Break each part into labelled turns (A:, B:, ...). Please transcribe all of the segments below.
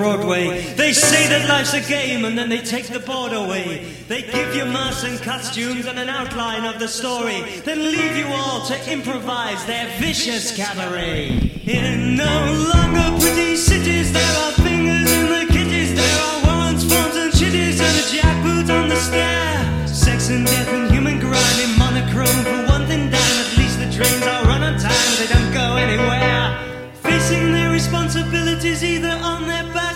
A: Broadway. They say that life's a game and then they take the board away. They give you masks and costumes and an outline of the story, then leave you all to improvise their vicious cabaret. In no longer pretty cities, there are fingers in the kitties, there are warrants, forms, and chitties, and a jackboot on the stair. Sex and death and human grind in monochrome for one thing down. At least the trains are run on time, they don't go anywhere. Facing their responsibilities either on their backs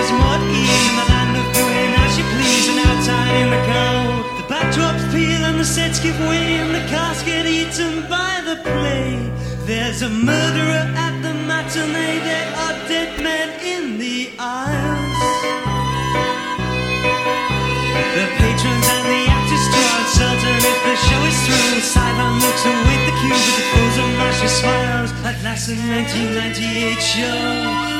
A: Is more in the land of doing as she please and outside in the cold. The backdrops peel and the sets give way and the cast get eaten by the play. There's a murderer at the matinee. There are dead men in the aisles. The patrons and the if the show is through. Sideline looks await the cue with the frozen mashy smiles. At last, the 1998 show,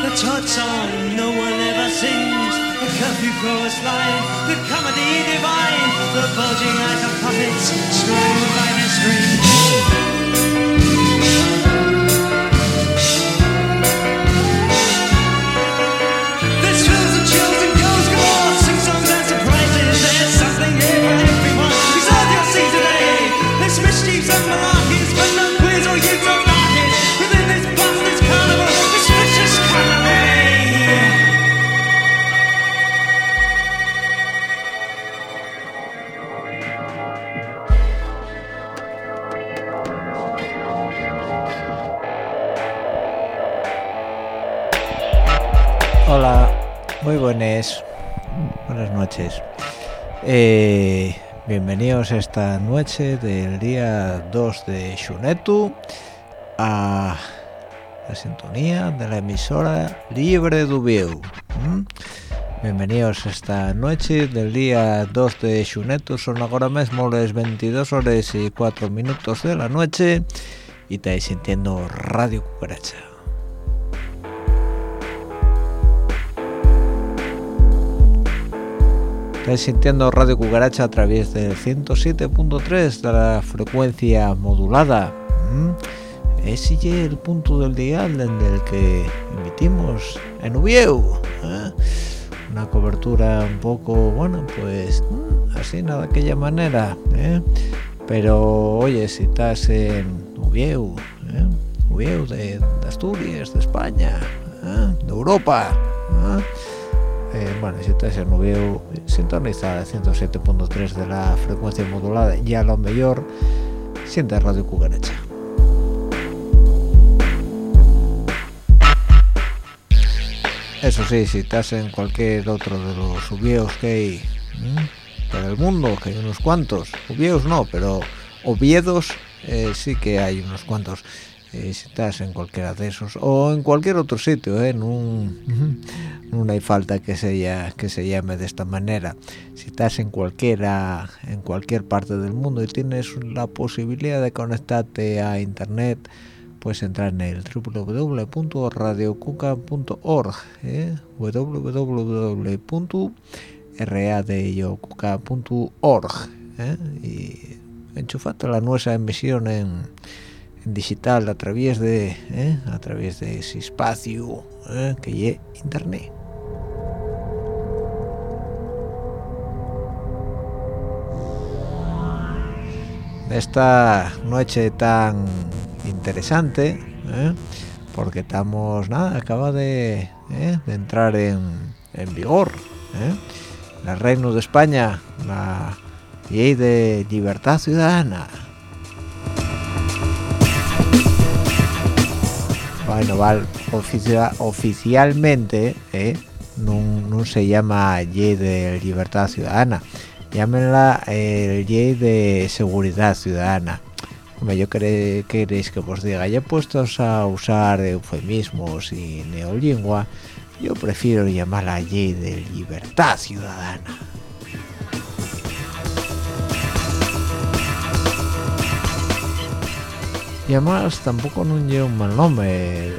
A: the Todd song no one ever sings. The curfew chorus line, the comedy divine, the bulging eyes of puppets, strung by their strings.
B: Eh, bienvenidos esta noche del día 2 de Xunetu a la sintonía de la emisora Libre Dubieu. Bienvenidos esta noche del día 2 de Xunetu, son ahora mismo las 22 horas y 4 minutos de la noche y estáis sintiendo Radio Cucaracha. Estáis sintiendo Radio Cucaracha a través del 107.3 de la frecuencia modulada. ¿Mm? Ese es el punto del dial en el que emitimos en Ubieu. ¿eh? Una cobertura un poco, bueno, pues mm, así, nada, de aquella manera. ¿eh? Pero oye, si estás en Ubieu, ¿eh? Ubieu de, Asturias, de España, ¿eh? de Europa. ¿Eh? Eh, bueno, si estás en Ubieu, sintoniza el 107.3 de la frecuencia modulada y a lo mejor siente Radio Cucaracha. Eso sí, si estás en cualquier otro de los Ubieus que hay ¿m? por el mundo, que hay unos cuantos, Ubieus no, pero Oviedos eh, sí que hay unos cuantos. Si estás en cualquiera de esos o en cualquier otro sitio ¿eh? no, no hay falta que se que se llame de esta manera si estás en cualquiera en cualquier parte del mundo y tienes la posibilidad de conectarte a internet puedes entrar en el www.radiocuca.org ¿eh? www.radiocuca.org ¿eh? y enchufate la nuestra emisión en, en, digital a través de ¿eh? a través de ese espacio ¿eh? que es internet esta noche tan interesante ¿eh? porque estamos nada acaba de, ¿eh? de entrar en, en vigor la Reino de España la ley de libertad ciudadana bueno oficialmente no, no, se llama ley de libertad ciudadana llámenla el ley de seguridad ciudadana yo queréis que os diga ya puestos a usar eufemismos y neolingua yo prefiero llamarla ley de libertad ciudadana y además tampoco no lleva un mal nombre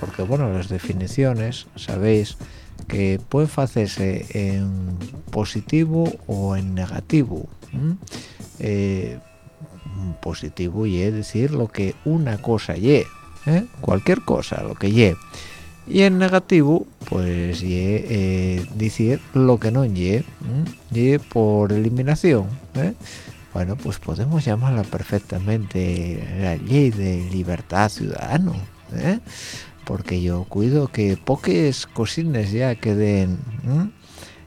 B: porque bueno las definiciones sabéis que pueden hacerse en positivo o en negativo positivo y es decir lo que una cosa y ¿eh? cualquier cosa lo que y y en negativo pues y eh, decir lo que no y por eliminación ¿eh? Bueno pues podemos llamarla perfectamente la ley de libertad ciudadano porque yo cuido que pocas cosines ya queden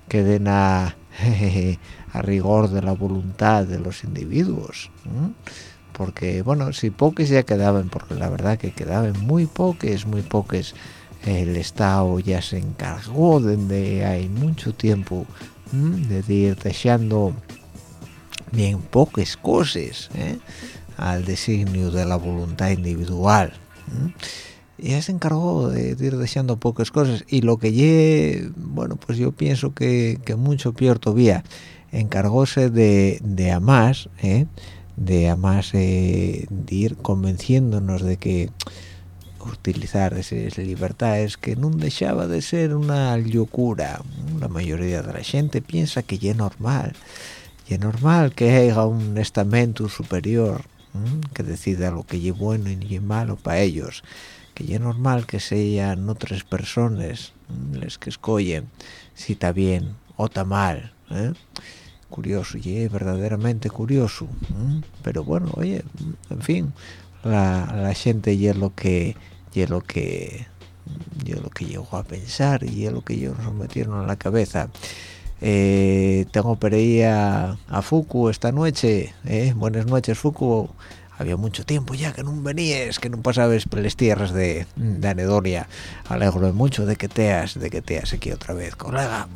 B: queden a rigor de la voluntad de los individuos porque bueno si pocos ya quedaban porque la verdad que quedaban muy pocos muy pocos el estado ya se encargó desde hay mucho tiempo de ir dejando bien pocas cosas ¿eh? al designio de la voluntad individual ya se encargó de, ir dejando pocas cosas y lo que ye bueno pues yo pienso que, que mucho peor todavía encargóse de, de a más, ¿eh? de a más eh, de ir convenciéndonos de que utilizar esas libertades que no dejaba de ser una locura. La mayoría de la gente piensa que ya es normal, y es normal que haya un estamento superior que decida lo que es bueno y es malo para ellos, que es normal que sean otras personas las que escogen si está bien o está mal. ¿eh? curioso y verdaderamente curioso pero bueno oye en fin la, gente y es lo que y es lo que y lo que llegó a pensar y es lo que ellos nos metieron en la cabeza eh, tengo por a, Fuku esta noche ¿eh? buenas noches Fuku había mucho tiempo ya que no venías, que no pasabas por las tierras de, de Anedonia. Alegro mucho de que teas, de que teas aquí otra vez, colega.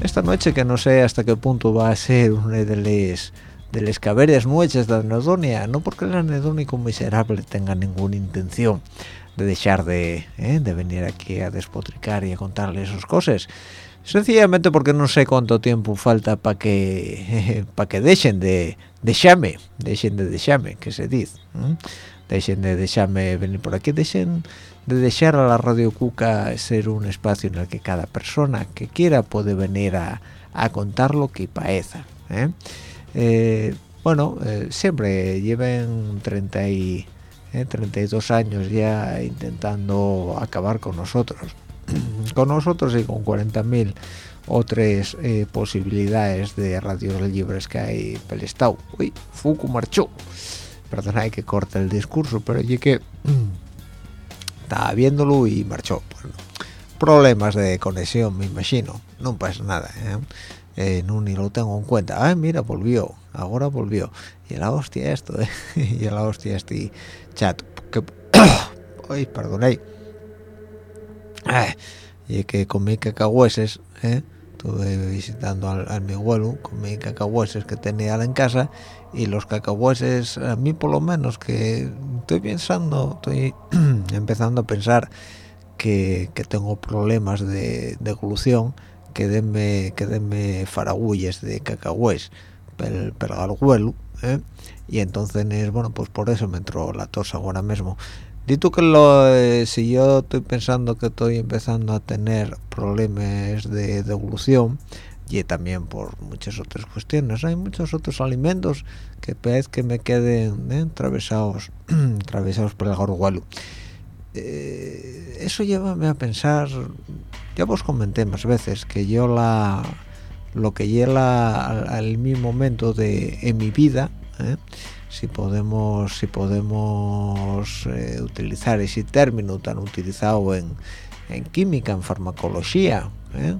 B: esta noche que no sé hasta qué punto va a ser una de las de las caberes noches de anedonia no porque el anedónico miserable tenga ninguna intención de dejar de, ¿eh? de venir aquí a despotricar y a contarle esas cosas sencillamente porque no sé cuánto tiempo falta para que para que dejen de dejarme dejen de dejarme que se dice dejen de dejarme venir por aquí dejen de dejar a la Radio Cuca ser un espacio en el que cada persona que quiera puede venir a, contar lo que parece. ¿eh? Eh, bueno, eh, siempre lleven 30 y, 32 años ya intentando acabar con nosotros. con nosotros y con 40.000 otras posibilidades de radios libres que hay el Estado. Uy, Fuku marchó. Perdona hay que corta el discurso, pero oye que estaba viéndolo y marchó problemas de conexión me imagino no pasa nada ¿eh? Eh, no ni lo tengo en cuenta. Ay mira volvió. Ahora volvió. Y la hostia esto ¿eh? y la hostia este chat. Que ay perdón y que comí cacahueses ¿eh? estuve visitando al, mi abuelo con mis cacahueses que tenía en casa y los cacahueses a mí por lo menos que estoy pensando estoy empezando a pensar que, tengo problemas de, de evolución que denme que denme de cacahués pel, pel garguelo ¿eh? y entonces bueno pues por eso me entró la tos ahora mismo Dito que lo, eh, si yo estoy pensando que estoy empezando a tener problemas de devolución y también por muchas otras cuestiones, hay muchos otros alimentos que parece que me queden ¿eh? atravesados, atravesados por el gargualo. Eh, eso llévame a pensar, ya vos comenté más veces que yo la lo que llega al, mi momento de en mi vida, si podemos si podemos eh, utilizar ese término tan utilizado en, en química en farmacología ¿eh?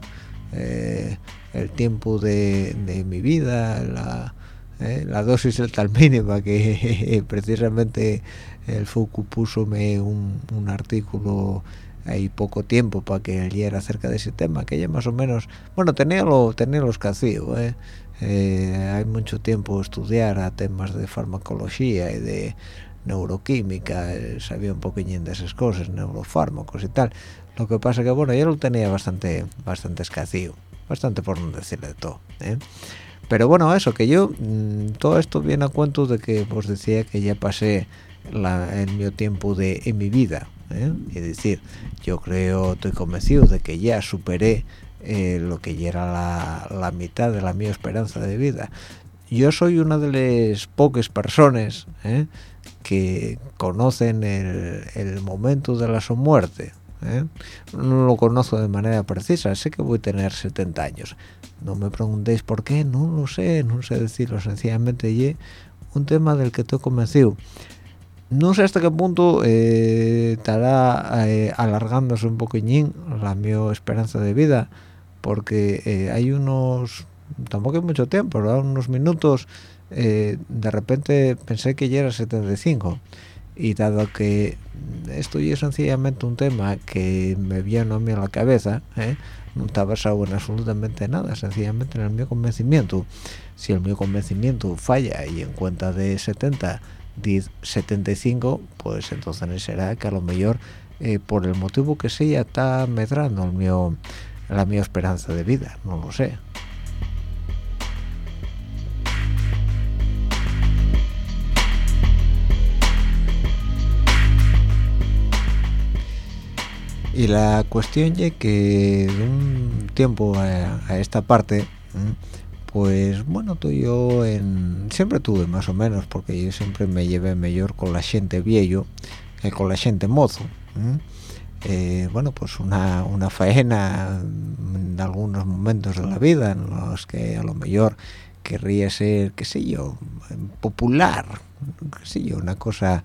B: Eh, el tiempo de, de, mi vida la, la dosis es tal mínima que precisamente el Foucault puso un, un artículo hay poco tiempo para que leyera acerca de ese tema que ya más o menos bueno tenía lo tenía los cacíos ¿eh? Eh, hay mucho tiempo estudiar a temas de farmacología y de neuroquímica, eh, sabía un poquillín de esas cosas, neurofármacos y tal. Lo que pasa que, bueno, yo lo tenía bastante bastante escacío, bastante por no decirle de todo. ¿eh? Pero bueno, eso, que yo, mm, todo esto viene a cuento de que os decía que ya pasé la, el mi tiempo de en mi vida. Es decir, yo creo, estoy convencido de que ya superé eh, lo que ya era la, mitad de la mi esperanza de vida. Yo soy una de las pocas personas eh, que conocen el, momento de la su muerte. Eh. No lo conozco de manera precisa, sé que voy a tener 70 años. No me preguntéis por qué, no lo sé, no sé decirlo, sencillamente y un tema del que estoy convencido. No sé hasta qué punto estará alargándose un poquillín la mi esperanza de vida, porque eh, hay unos tampoco hay mucho tiempo ¿verdad? unos minutos eh, de repente pensé que ya era 75 y dado que esto ya es sencillamente un tema que me viene a mí a la cabeza ¿eh? no está basado en absolutamente nada sencillamente en el mío convencimiento si el mío convencimiento falla y en cuenta de 70 10, 75 pues entonces será que a lo mejor por el motivo que sea está medrando el mío la mi esperanza de vida, no lo sé. Y la cuestión es que de un tiempo a, esta parte, pues bueno, tú yo en, siempre tuve más o menos, porque yo siempre me llevé mejor con la gente viejo que con la gente mozo. Eh, bueno pues una, una faena en algunos momentos de la vida en los que a lo mejor querría ser qué sé yo popular qué sé yo una cosa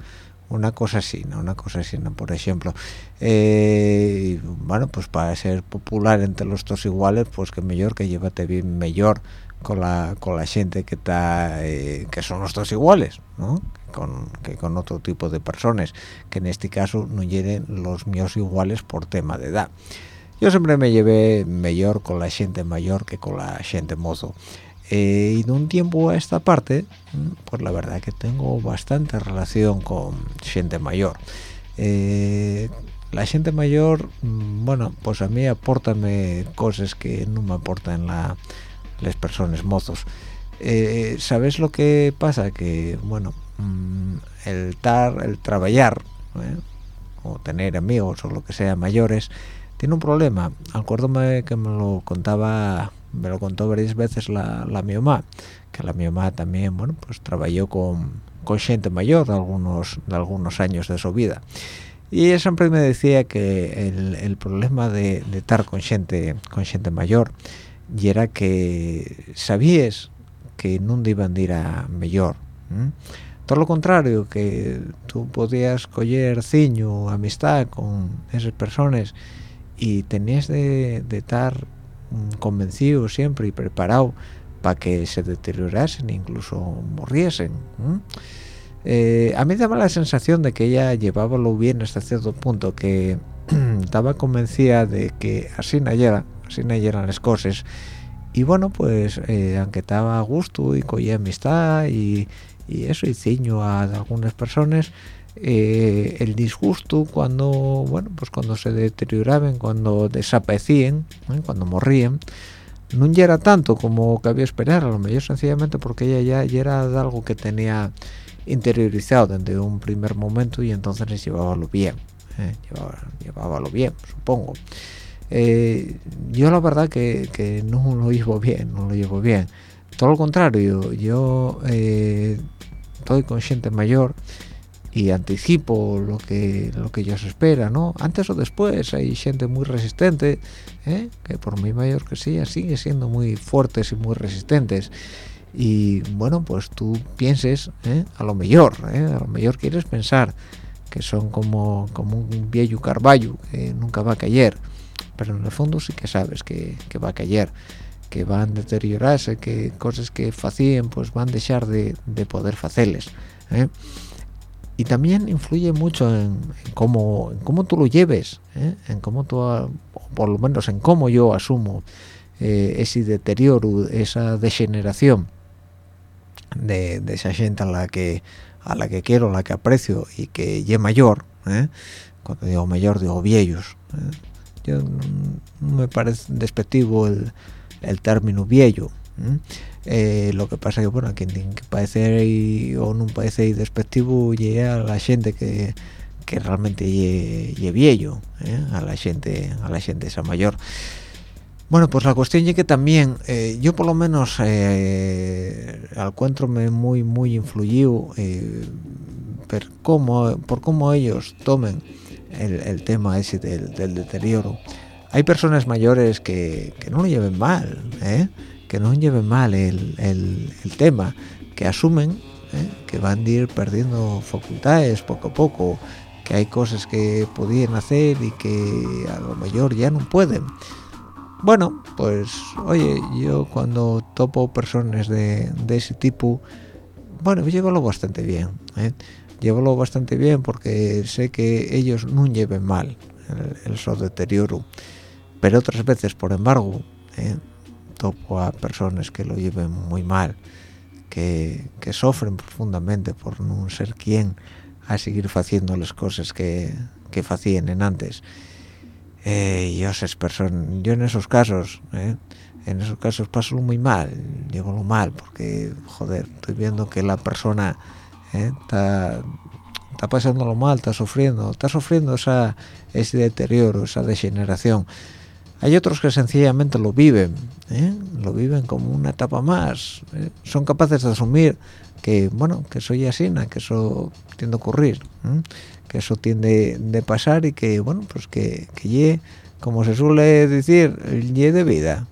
B: una cosa así no una cosa así no por ejemplo eh, bueno pues para ser popular entre los dos iguales pues que mejor que llévate bien mejor con la con la gente que está eh, que son dos iguales ¿no? con, que con otro tipo de personas que en este caso no lleguen los míos iguales por tema de edad. Yo siempre me llevé mejor con la gente mayor que con la gente mozo. Eh, y de un tiempo a esta parte pues la verdad que tengo bastante relación con gente mayor. Eh, la gente mayor mm, bueno pues a mí aportame cosas que no me aportan la las personas mozos eh, ¿sabes lo que pasa? que bueno mm, el tar, el trabajar ¿eh? o tener amigos o lo que sea mayores tiene un problema acuérdame que me lo contaba me lo contó varias veces la, la mi mamá que la mi mamá también bueno pues trabajó con, con gente mayor de algunos de algunos años de su vida y ella siempre me decía que el, el problema de, de, estar con gente con gente mayor y era que sabías que no iban a ir a mejor todo lo contrario que tú podías coger ciño amistad con esas personas y tenías de, estar convencido siempre y preparado para que se deteriorasen incluso muriesen eh, a mí daba la sensación de que ella llevaba lo bien hasta cierto punto que estaba convencida de que así no era no eran las cosas y bueno pues eh, aunque estaba a gusto y cogía amistad y, y eso y ciño a algunas personas eh, el disgusto cuando bueno pues cuando se deterioraban cuando desaparecían ¿eh? cuando morrían no era tanto como cabía esperar a lo mejor sencillamente porque ella ya, era algo que tenía interiorizado desde un primer momento y entonces llevaba lo bien ¿eh? llevaba, lo bien supongo yo la verdad que, no lo llevo bien no lo llevo bien todo lo contrario yo estoy con gente mayor y anticipo lo que lo que ellos esperan no antes o después hay gente muy resistente ¿eh? que por muy mayor que sea sigue siendo muy fuertes y muy resistentes y bueno pues tú pienses ¿eh? a lo mejor ¿eh? a lo mejor quieres pensar que son como como un viejo carballo que nunca va a caer pero en el fondo sí que sabes que, que va a caer que van a deteriorarse que cosas que hacían pues van a dejar de, de poder hacerles y también influye mucho en, cómo, cómo tú lo lleves, ¿eh? en cómo tú, por lo menos en cómo yo asumo eh, ese deterioro, esa degeneración de, esa gente a la que a la que quiero, a la que aprecio y que es mayor, ¿eh? cuando digo mayor digo viejos. Yo me parece despectivo el, el término viejo. Eh, lo que pasa que bueno que, que parece o no parece despectivo llega a la gente que, que realmente es viejo ¿eh? a la gente a la gente esa mayor bueno pues la cuestión es que también eh, yo por lo menos al me muy muy influido por cómo por cómo ellos tomen el, tema ese del, del, deterioro hay personas mayores que, que no lo lleven mal ¿eh? que no lleven mal el, el, tema, que asumen ¿eh? que van a ir perdiendo facultades poco a poco, que hay cosas que podían hacer y que a lo mejor ya no pueden. Bueno, pues oye, yo cuando topo personas de, de ese tipo, bueno, lo bastante bien. ¿eh? Lo bastante bien porque sé que ellos no lleven mal el, el deterioro. Pero otras veces, por embargo, ¿eh? topo a personas que lo lleven muy mal, que, que sufren profundamente por no ser quien a seguir haciendo las cosas que, que hacían antes. Eh, yo, esas personas, yo en esos casos, eh, en esos casos paso muy mal, llevo lo mal, porque, joder, estoy viendo que la persona está está pasándolo mal, está sufriendo, está sufriendo esa, ese deterioro, esa degeneración hay otros que sencillamente lo viven ¿eh? lo viven como una etapa más ¿eh? son capaces de asumir que bueno que soy así que eso tiende a ocurrir ¿eh? que eso tiende de pasar y que bueno pues que que ye, como se suele decir ye de vida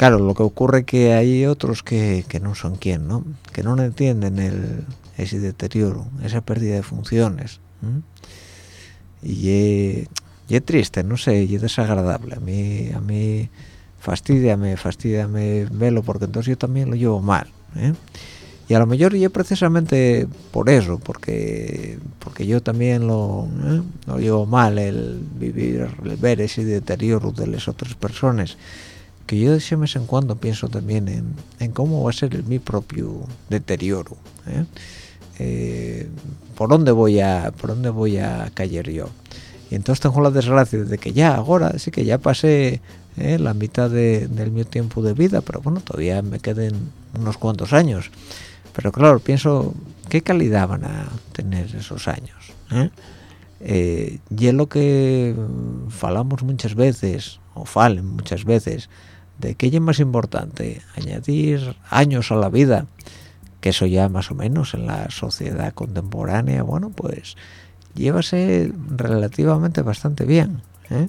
B: claro lo que ocurre que hay otros que, que no son quien no que no entienden el, ese deterioro esa pérdida de funciones y es triste no sé y es desagradable a mí a mí fastidia me fastidia me velo porque entonces yo también lo llevo mal ¿eh? y a lo mejor yo precisamente por eso porque porque yo también lo, ¿eh? lo llevo mal el vivir el ver ese deterioro de las otras personas que yo de vez en cuando pienso también en, en cómo va a ser mi propio deterioro ¿eh? por dónde voy a por dónde voy a caer yo y entonces tengo la desgracia de que ya ahora sí que ya pasé eh, la mitad de, del mi tiempo de vida pero bueno todavía me queden unos cuantos años pero claro pienso qué calidad van a tener esos años ¿eh? Eh, y es lo que falamos muchas veces o falen muchas veces de que es más importante añadir años a la vida que eso ya más o menos en la sociedad contemporánea bueno pues llévase relativamente bastante bien ¿eh?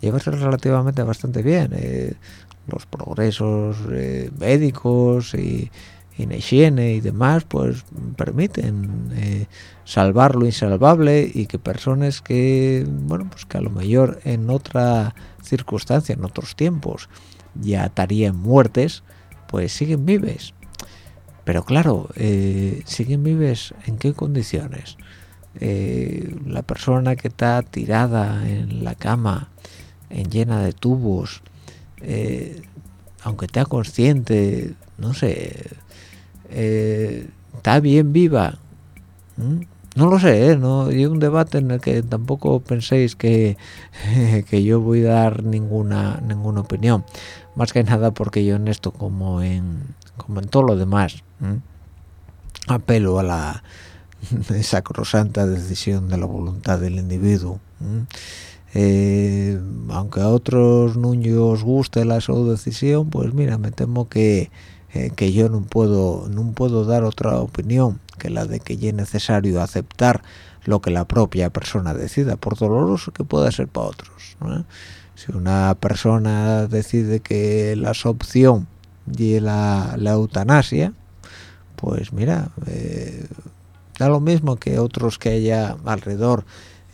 B: llévase relativamente bastante bien eh, los progresos eh, médicos y, y higiene y demás pues permiten eh, salvar lo insalvable y que personas que bueno pues que a lo mejor en otra circunstancia en otros tiempos ya estarían muertes pues siguen vives. Pero claro siguen vives en qué condiciones eh, la persona que está tirada en la cama en llena de tubos eh, aunque esté consciente no sé eh, está bien viva no lo sé ¿eh? no hay un debate en el que tampoco penséis que, que yo voy a dar ninguna ninguna opinión más que nada porque yo en esto como en como en todo lo demás apelo a la sacrosanta decisión de la voluntad del individuo eh, aunque a otros no os guste la su decisión pues mira me temo que eh, que yo no puedo no puedo dar otra opinión que la de que es necesario aceptar lo que la propia persona decida por doloroso que pueda ser para otros si una persona decide que la opción y la, eutanasia pues mira eh, da lo mismo que otros que haya alrededor.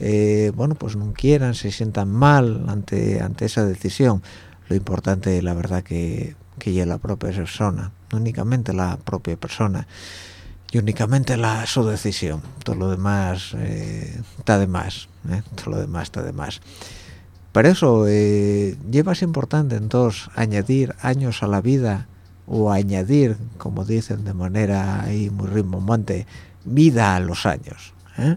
B: Eh, bueno pues no quieran se sientan mal ante ante esa decisión. Lo importante la verdad que que la propia persona únicamente la propia persona y únicamente la su decisión. Todo lo demás eh, está de más todo lo demás está de más por eso lleva es importante entonces añadir años a la vida o añadir como dicen de manera ahí muy rimbombante vida a los años ¿eh?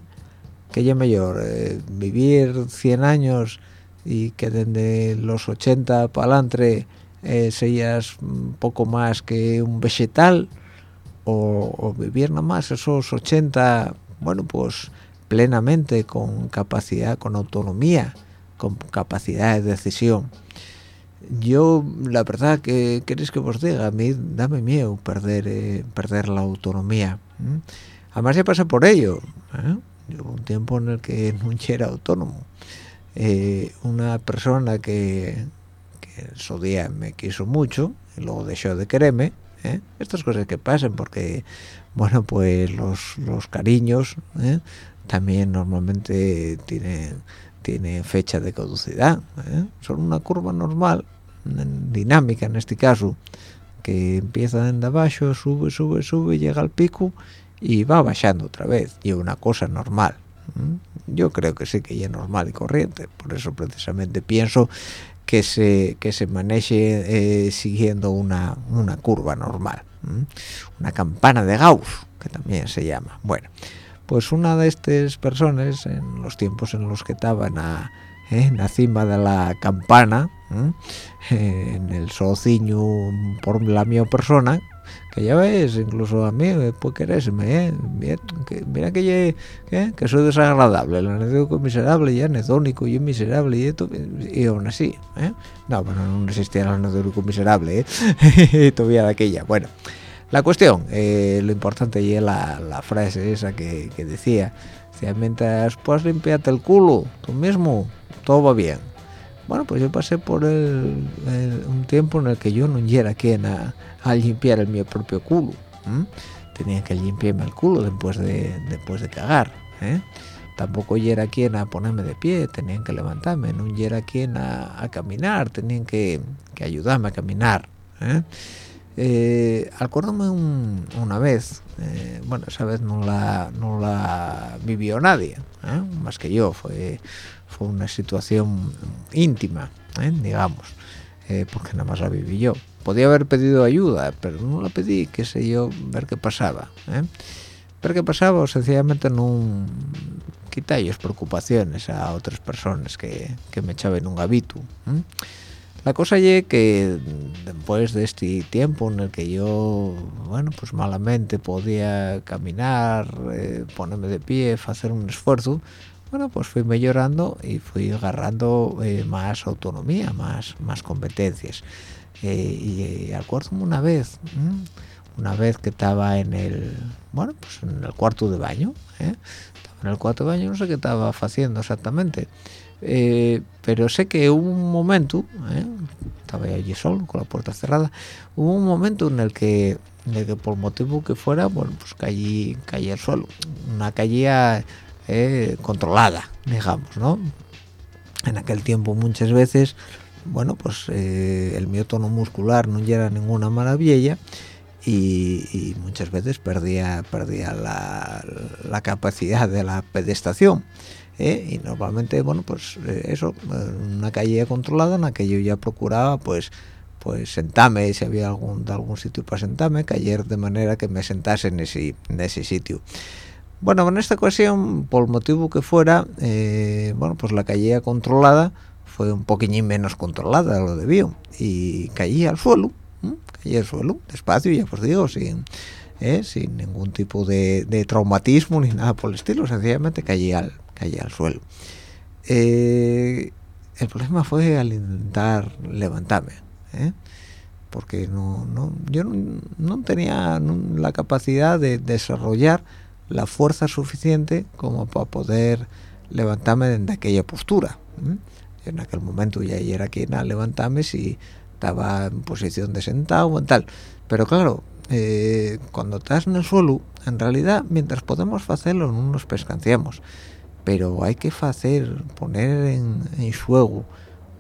B: que ya mayor eh, vivir 100 años y que desde los 80 para adelante eh, seas poco más que un vegetal o, vivir nada más esos 80 bueno pues plenamente con capacidad con autonomía con capacidad de decisión yo la verdad que queréis que os diga a mí dame miedo perder eh, perder la autonomía además ya pasé por ello ¿eh? hubo un tiempo en el que no era autónomo eh, una persona que, que su día me quiso mucho y luego dejó de quererme ¿eh? estas cosas que pasan porque bueno pues los, los cariños ¿eh? también normalmente tienen tiene fecha de caducidad son una curva normal dinámica en este caso que empieza en de abajo sube sube sube llega al pico y va bajando otra vez y una cosa normal yo creo que sí que es normal y corriente por eso precisamente pienso que se que se maneje eh, siguiendo una, una curva normal una campana de Gauss que también se llama. Bueno pues una de estas personas en los tiempos en los que estaban a, eh, en la cima de la campana en el sociño por la mi persona que ya ves, incluso a mí puede quererme, ¿eh? mira que, que soy desagradable, el anedónico miserable y anedónico y miserable y esto, y aún así, ¿eh? no, bueno, no existía el anedónico miserable, ¿eh? todavía de aquella, bueno, la cuestión, eh, lo importante y la, la frase esa que, que decía, mientras puedas limpiarte el culo tú mismo, todo va bien, bueno pues yo pasé por un tiempo en el que yo no era quien a, limpiar el mi propio culo tenía que limpiarme el culo después de después de cagar ¿eh? tampoco yo era quien a ponerme de pie tenían que levantarme no era quien a, caminar tenían que, ayudarme a caminar ¿eh? Eh, acuérdame una vez eh, bueno esa vez no la no la vivió nadie más que yo fue fue una situación íntima ¿eh? digamos eh, porque nada más la viví yo podía haber pedido ayuda pero no la pedí qué sé yo ver qué pasaba ¿eh? ver qué pasaba o sencillamente no quitallos preocupaciones a otras personas que, que me echaban un gabito la cosa es que después de este tiempo en el que yo bueno pues malamente podía caminar ponerme de pie hacer un esfuerzo bueno pues fui mejorando y fui agarrando eh, más autonomía más más competencias. Eh, y, acuerdo una vez una vez que estaba en el bueno pues en el cuarto de baño ¿eh? estaba en el cuarto de baño no sé qué estaba haciendo exactamente pero sé que hubo un momento estaba allí solo con la puerta cerrada hubo un momento en el que en el que por motivo que fuera bueno pues caí caí al suelo una caída eh, controlada, digamos, ¿no? En aquel tiempo muchas veces, bueno, pues eh, el miotono muscular no era ninguna maravilla y, muchas veces perdía, perdía la, capacidad de la pedestación. ¿Eh? y normalmente bueno pues eh, eso una calle controlada en la que yo ya procuraba pues pues sentarme si había algún algún sitio para sentarme caer de manera que me sentase en ese en ese sitio. Bueno en esta ocasión por motivo que fuera eh, bueno pues la calle controlada fue un poquillín menos controlada de lo debió. Y caí al suelo caí al suelo despacio ya os digo sin sin ningún tipo de, de, traumatismo ni nada por el estilo. Sencillamente caí al caí al suelo. Eh, el problema fue al intentar levantarme, ¿eh? porque no, no, yo no, tenía la capacidad de desarrollar la fuerza suficiente como para poder levantarme de aquella postura. ¿eh? En aquel momento ya era quien a levantarme si estaba en posición de sentado o tal. Pero claro, cuando estás en el suelo, en realidad, mientras podemos hacerlo, no nos pescanciamos pero hay que hacer, poner en, en juego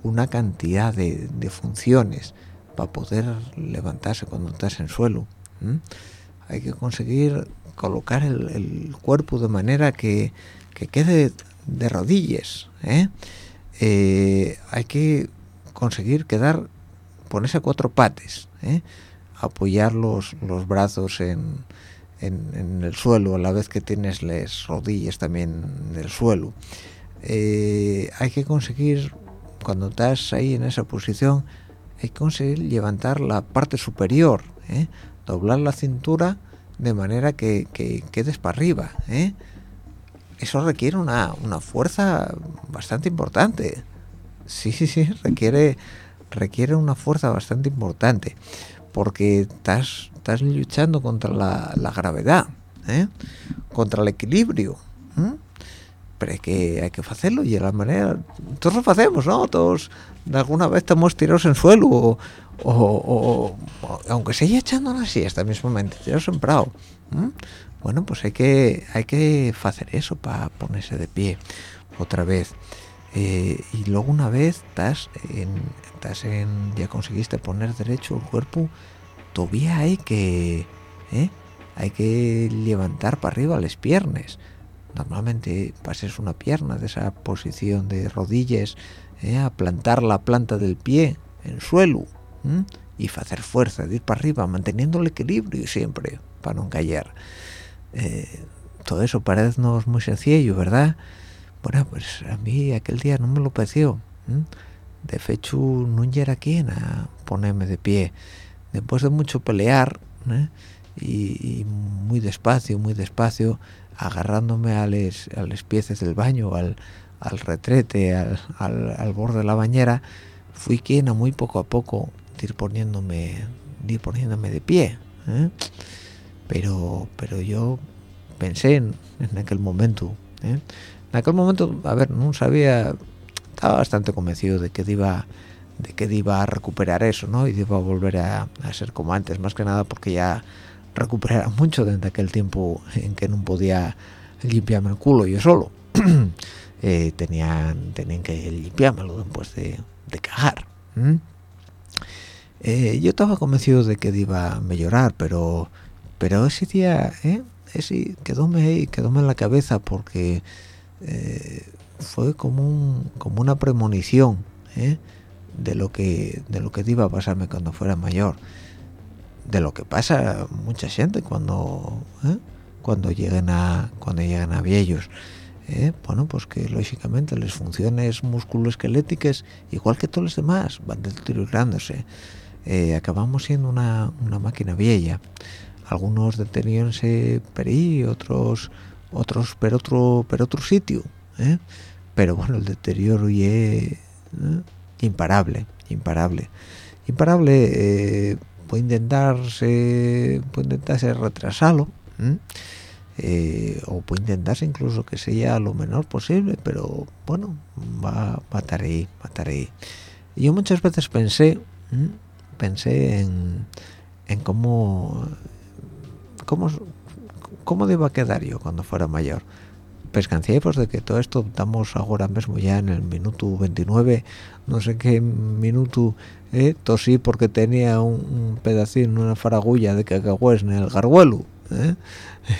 B: una cantidad de, funciones para poder levantarse cuando estás en suelo. Hay que conseguir colocar el, cuerpo de manera que, quede de rodillas. ¿eh? Eh, hay que conseguir quedar, ponerse a cuatro pates, ¿eh? apoyar los, los brazos en, en, el suelo a la vez que tienes las rodillas también en el suelo eh, hay que conseguir cuando estás ahí en esa posición hay que conseguir levantar la parte superior ¿eh? doblar la cintura de manera que, quedes para arriba ¿eh? eso requiere una, una, fuerza bastante importante sí sí sí requiere requiere una fuerza bastante importante porque estás estás luchando contra la, gravedad, ¿eh? contra el equilibrio. Pero hay que, hay que hacerlo y de la manera... Todos lo hacemos, ¿no? Todos alguna vez estamos tirados en suelo o, aunque se haya echando una siesta mismamente, tirados en prado. Bueno, pues hay que hay que hacer eso para ponerse de pie otra vez. Eh, y luego una vez estás en, estás en ya conseguiste poner derecho el cuerpo todavía hay que ¿eh? hay que levantar para arriba las piernas. Normalmente pases una pierna de esa posición de rodillas ¿eh? a plantar la planta del pie en suelo y hacer fuerza de ir para arriba manteniendo el equilibrio siempre para no caer eh, todo eso parece muy sencillo verdad bueno pues a mí aquel día no me lo pareció de hecho no era quien a ponerme de pie después de mucho pelear ¿eh? y, muy despacio, muy despacio, agarrándome a las a piezas del baño, al, al retrete, al, al, borde de la bañera, fui quien a muy poco a poco ir poniéndome, ir poniéndome de pie. ¿eh? Pero, pero yo pensé en, aquel momento. ¿eh? En aquel momento, a ver, no sabía, estaba bastante convencido de que iba de que iba a recuperar eso, ¿no? Y iba a volver a, ser como antes, más que nada porque ya recuperara mucho desde aquel tiempo en que no podía limpiarme el culo yo solo. eh, tenían, tenían que limpiármelo después de, de cagar. Eh, yo estaba convencido de que iba a mejorar, pero pero ese día, ¿eh? ese quedóme ahí, quedóme en la cabeza porque eh, fue como como una premonición, ¿eh? De lo que de lo que iba a pasarme cuando fuera mayor. De lo que pasa mucha gente cuando ¿eh? cuando lleguen a cuando llegan a viejos ¿eh? bueno pues que lógicamente las funciones musculoesqueléticas igual que todos los demás van deteriorándose. Eh, acabamos siendo una, una, máquina vieja. Algunos deteriorense per ahí otros otros per otro per otro sitio pero bueno el deterioro y imparable, imparable. Imparable, eh, puede intentarse, puede intentarse retrasarlo, eh, o puede intentarse incluso que sea lo menor posible, pero bueno, va, a estar ahí, va ahí. Yo muchas veces pensé, pensé en, en cómo, cómo, cómo iba a quedar yo cuando fuera mayor pues de que todo esto estamos ahora mismo ya en el minuto 29 no sé qué minuto eh, tosí porque tenía un, pedacín una faragulla de cacahués en el garguelo ¿eh?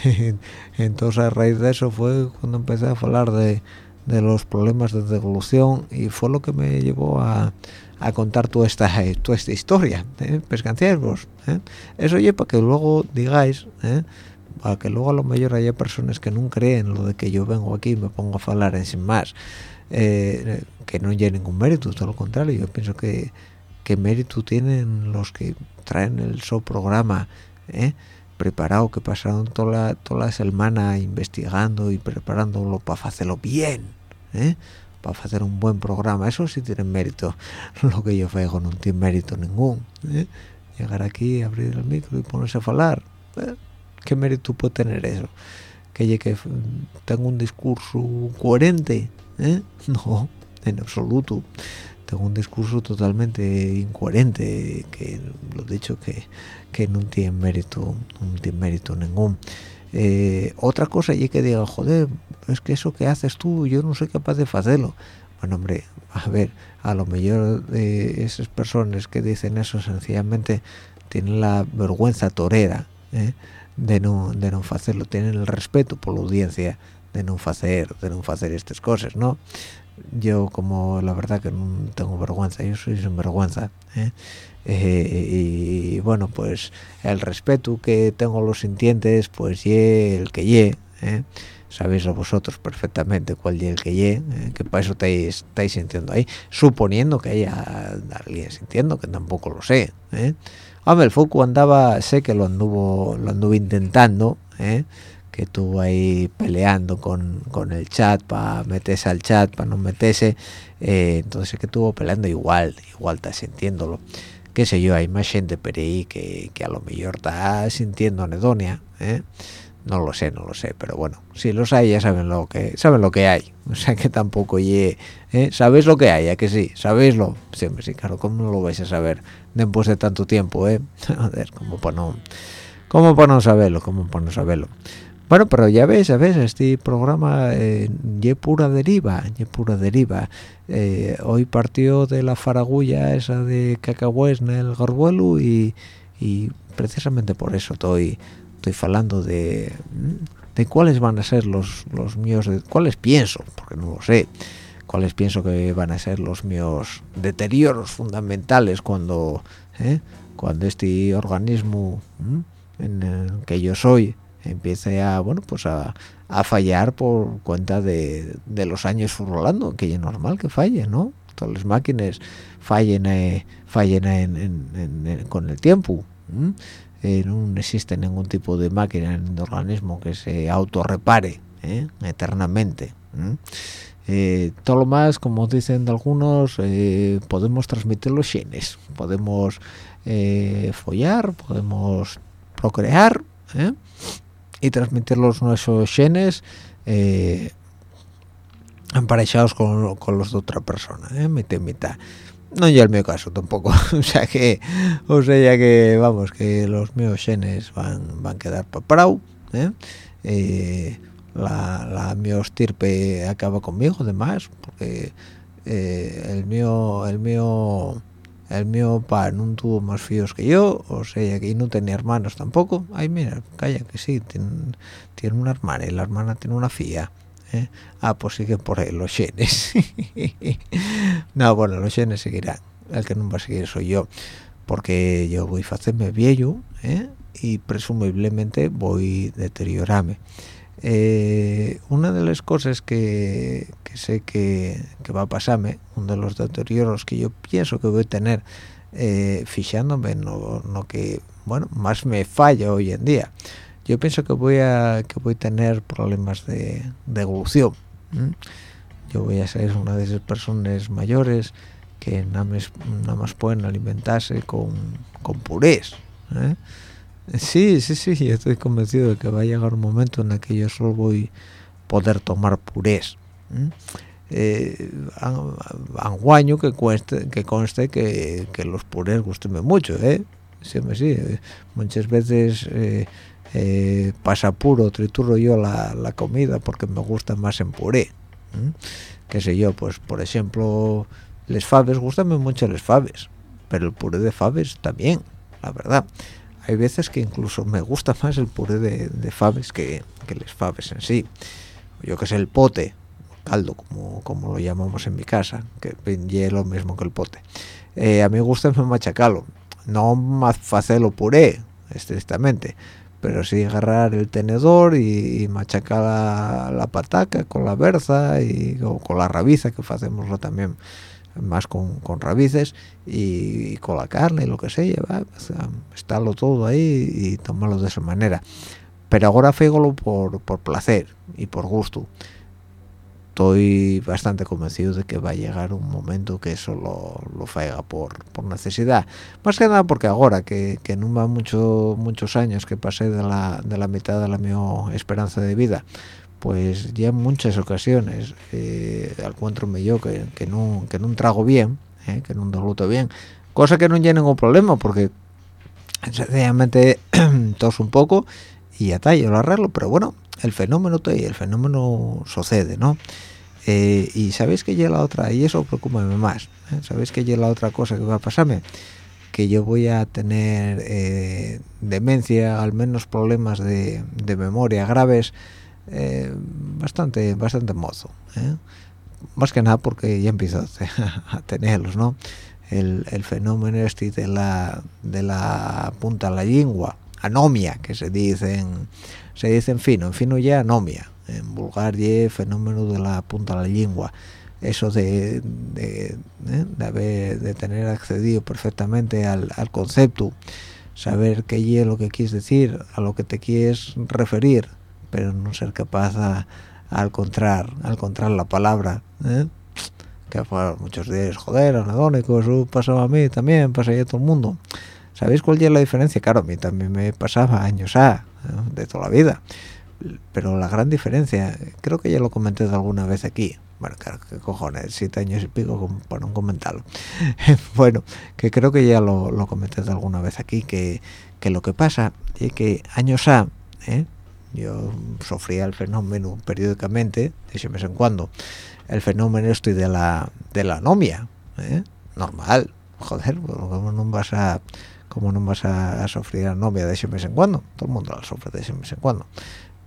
B: entonces a raíz de eso fue cuando empecé a hablar de, de los problemas de devolución y fue lo que me llevó a, contar toda esta toda esta historia ¿eh? pescancieros ¿eh? eso oye para que luego digáis ¿eh? Para que luego a lo mejor haya personas que no creen lo de que yo vengo aquí y me pongo a hablar en sin más eh, que no hay ningún mérito todo lo contrario yo pienso que que mérito tienen los que traen el so programa preparado que pasaron toda la, toda la semana investigando y preparándolo para hacerlo bien ¿eh? para hacer un buen programa eso sí tiene mérito lo que yo hago no tiene mérito ningún ¿eh? llegar aquí abrir el micro y ponerse a hablar ¿eh? Qué mérito puede tener eso que que tengo un discurso coherente no en absoluto. Tengo un discurso totalmente incoherente que lo dicho que, que no tiene mérito no tiene mérito ningún. Eh, otra cosa y que diga joder es que eso que haces tú yo no soy capaz de hacerlo bueno hombre a ver a lo mejor de esas personas que dicen eso sencillamente tienen la vergüenza torera ¿eh? De no de no hacerlo tienen el respeto por la audiencia de no hacer de no hacer estas cosas no yo como la verdad que no tengo vergüenza yo soy sin vergüenza ¿eh? Eh, y bueno pues el respeto que tengo los sintientes pues y el que ye ¿eh? sabéis vosotros perfectamente cuál y el que ye que para eso estáis, estáis sintiendo ahí suponiendo que haya alguien sintiendo que tampoco lo sé ver el foco andaba sé que lo anduvo lo anduvo intentando que estuvo ahí peleando con, el chat para meterse al chat, para no meterse, eh, entonces que estuvo peleando igual, igual está sintiéndolo. Qué sé yo, hay más gente por ahí que, a lo mejor está sintiendo anedonia, ¿eh? no lo sé, no lo sé, pero bueno, si los hay ya saben lo que saben lo que hay, o sea que tampoco ¿eh? sabéis lo que hay, ¿a que sí? ¿Sabéislo? Siempre sí, claro, ¿cómo no lo vais a saber después de tanto tiempo, eh? Joder, como para no, como para no saberlo, como para no saberlo. Bueno, pero ya ves, ya ves, este programa eh, pura deriva, ye pura deriva. Eh, hoy partió de la faragulla esa de cacahués en el gorbuelo y, precisamente por eso estoy estoy hablando de, de cuáles van a ser los, los míos, cuáles pienso, porque no lo sé, cuáles pienso que van a ser los míos deterioros fundamentales cuando, eh, cuando este organismo en que yo soy empiece a bueno pues a, fallar por cuenta de, los años rolando que es normal que falle no todas las máquinas fallen eh, fallen con el tiempo eh, no existe ningún tipo de máquina en el organismo que se autorrepare ¿eh? todo lo más como dicen algunos podemos transmitir los genes podemos follar podemos procrear y transmitir los nuestros genes eh, emparejados con, con, los de otra persona, ¿eh? mitad mitad. No ya el mío caso tampoco, o sea que, o sea ya que, vamos, que los míos genes van, van a quedar para ¿eh? ¿eh? La, la mío estirpe acaba conmigo, además, porque eh, el mío, el mío el mío pa no tuvo más fíos que yo o sea que no tenía hermanos tampoco ay mira calla que sí tiene, tiene una hermana y la hermana tiene una fía ¿eh? ah pues sigue por ahí los genes no bueno los genes seguirán el que no va a seguir soy yo porque yo voy a hacerme viejo ¿eh? y presumiblemente voy a deteriorarme eh, una de las cosas que, sé que, va a pasarme, uno de los deterioros que yo pienso que voy a tener eh, fijándome en lo, que bueno más me falla hoy en día, yo pienso que voy a que voy a tener problemas de, evolución. Yo voy a ser una de esas personas mayores que nada más, nada más pueden alimentarse con, con purés. ¿eh? Sí, sí, sí, estoy convencido de que va a llegar un momento en el que yo solo voy a poder tomar purés. Eh, anguaño que, cueste, que conste que, los purés gusten mucho, ¿eh? Sí, sí, muchas veces eh, eh, pasa puro, trituro yo la, la, comida porque me gusta más en puré. Qué sé yo, pues por ejemplo, les faves, gustan mucho les faves, pero el puré de faves también, la verdad hay veces que incluso me gusta más el puré de, de que, que les faves en sí. Yo que sé el pote caldo como, lo llamamos en mi casa que es lo mismo que el pote. Eh, a mí gusta machacarlo. No más hacerlo puré estrictamente pero sí agarrar el tenedor y, machacar la, pataca con la berza y con la rabiza que hacemos también más con, con rabices y, con la carne y lo que sea, va, estarlo todo ahí y tomarlo de esa manera. Pero ahora fégolo por, por placer y por gusto. Estoy bastante convencido de que va a llegar un momento que eso lo, lo faiga por, por, necesidad. Más que nada porque ahora que, que no va mucho, muchos años que pasé de la, de la mitad de la mi esperanza de vida pues ya en muchas ocasiones eh, encuentro yo que, que, no, que no trago bien eh, que no degluto bien cosa que no tiene ningún problema porque sencillamente tos un poco y ya está, yo lo arreglo pero bueno el fenómeno el fenómeno sucede no eh, y sabéis que ya la otra y eso preocupa más ¿eh? sabéis que ya la otra cosa que va a pasarme que yo voy a tener eh, demencia al menos problemas de, memoria graves bastante bastante mozo más que nada porque ya empiezo a tenerlos no el, fenómeno este de la de la punta a la lengua anomia que se dice en, se dice fino en fino ya anomia en vulgar y fenómeno de la punta de la lengua. Eso de, de, ¿eh? de tener accedido perfectamente al, al concepto saber qué es lo que quieres decir a lo que te quieres referir pero no ser capaz a, a encontrar a encontrar la palabra ¿eh? que fue muchos días joder anadónicos eso pasaba a mí también pasa a todo el mundo ¿Sabéis cuál es la diferencia? Claro, a mí también me pasaba años A, de toda la vida. Pero la gran diferencia, creo que ya lo comenté alguna vez aquí. Bueno, claro, qué cojones, siete años y pico para no comentarlo. bueno, que creo que ya lo, lo comenté alguna vez aquí, que, que lo que pasa es que años A, ¿eh? Yo sufría el fenómeno periódicamente, de vez en cuando, el fenómeno estoy de la, de la anomia, ¿eh? normal, joder, no vas a como no vas a, sufrir anomia de mes en cuando todo el mundo la sufre de mes en cuando.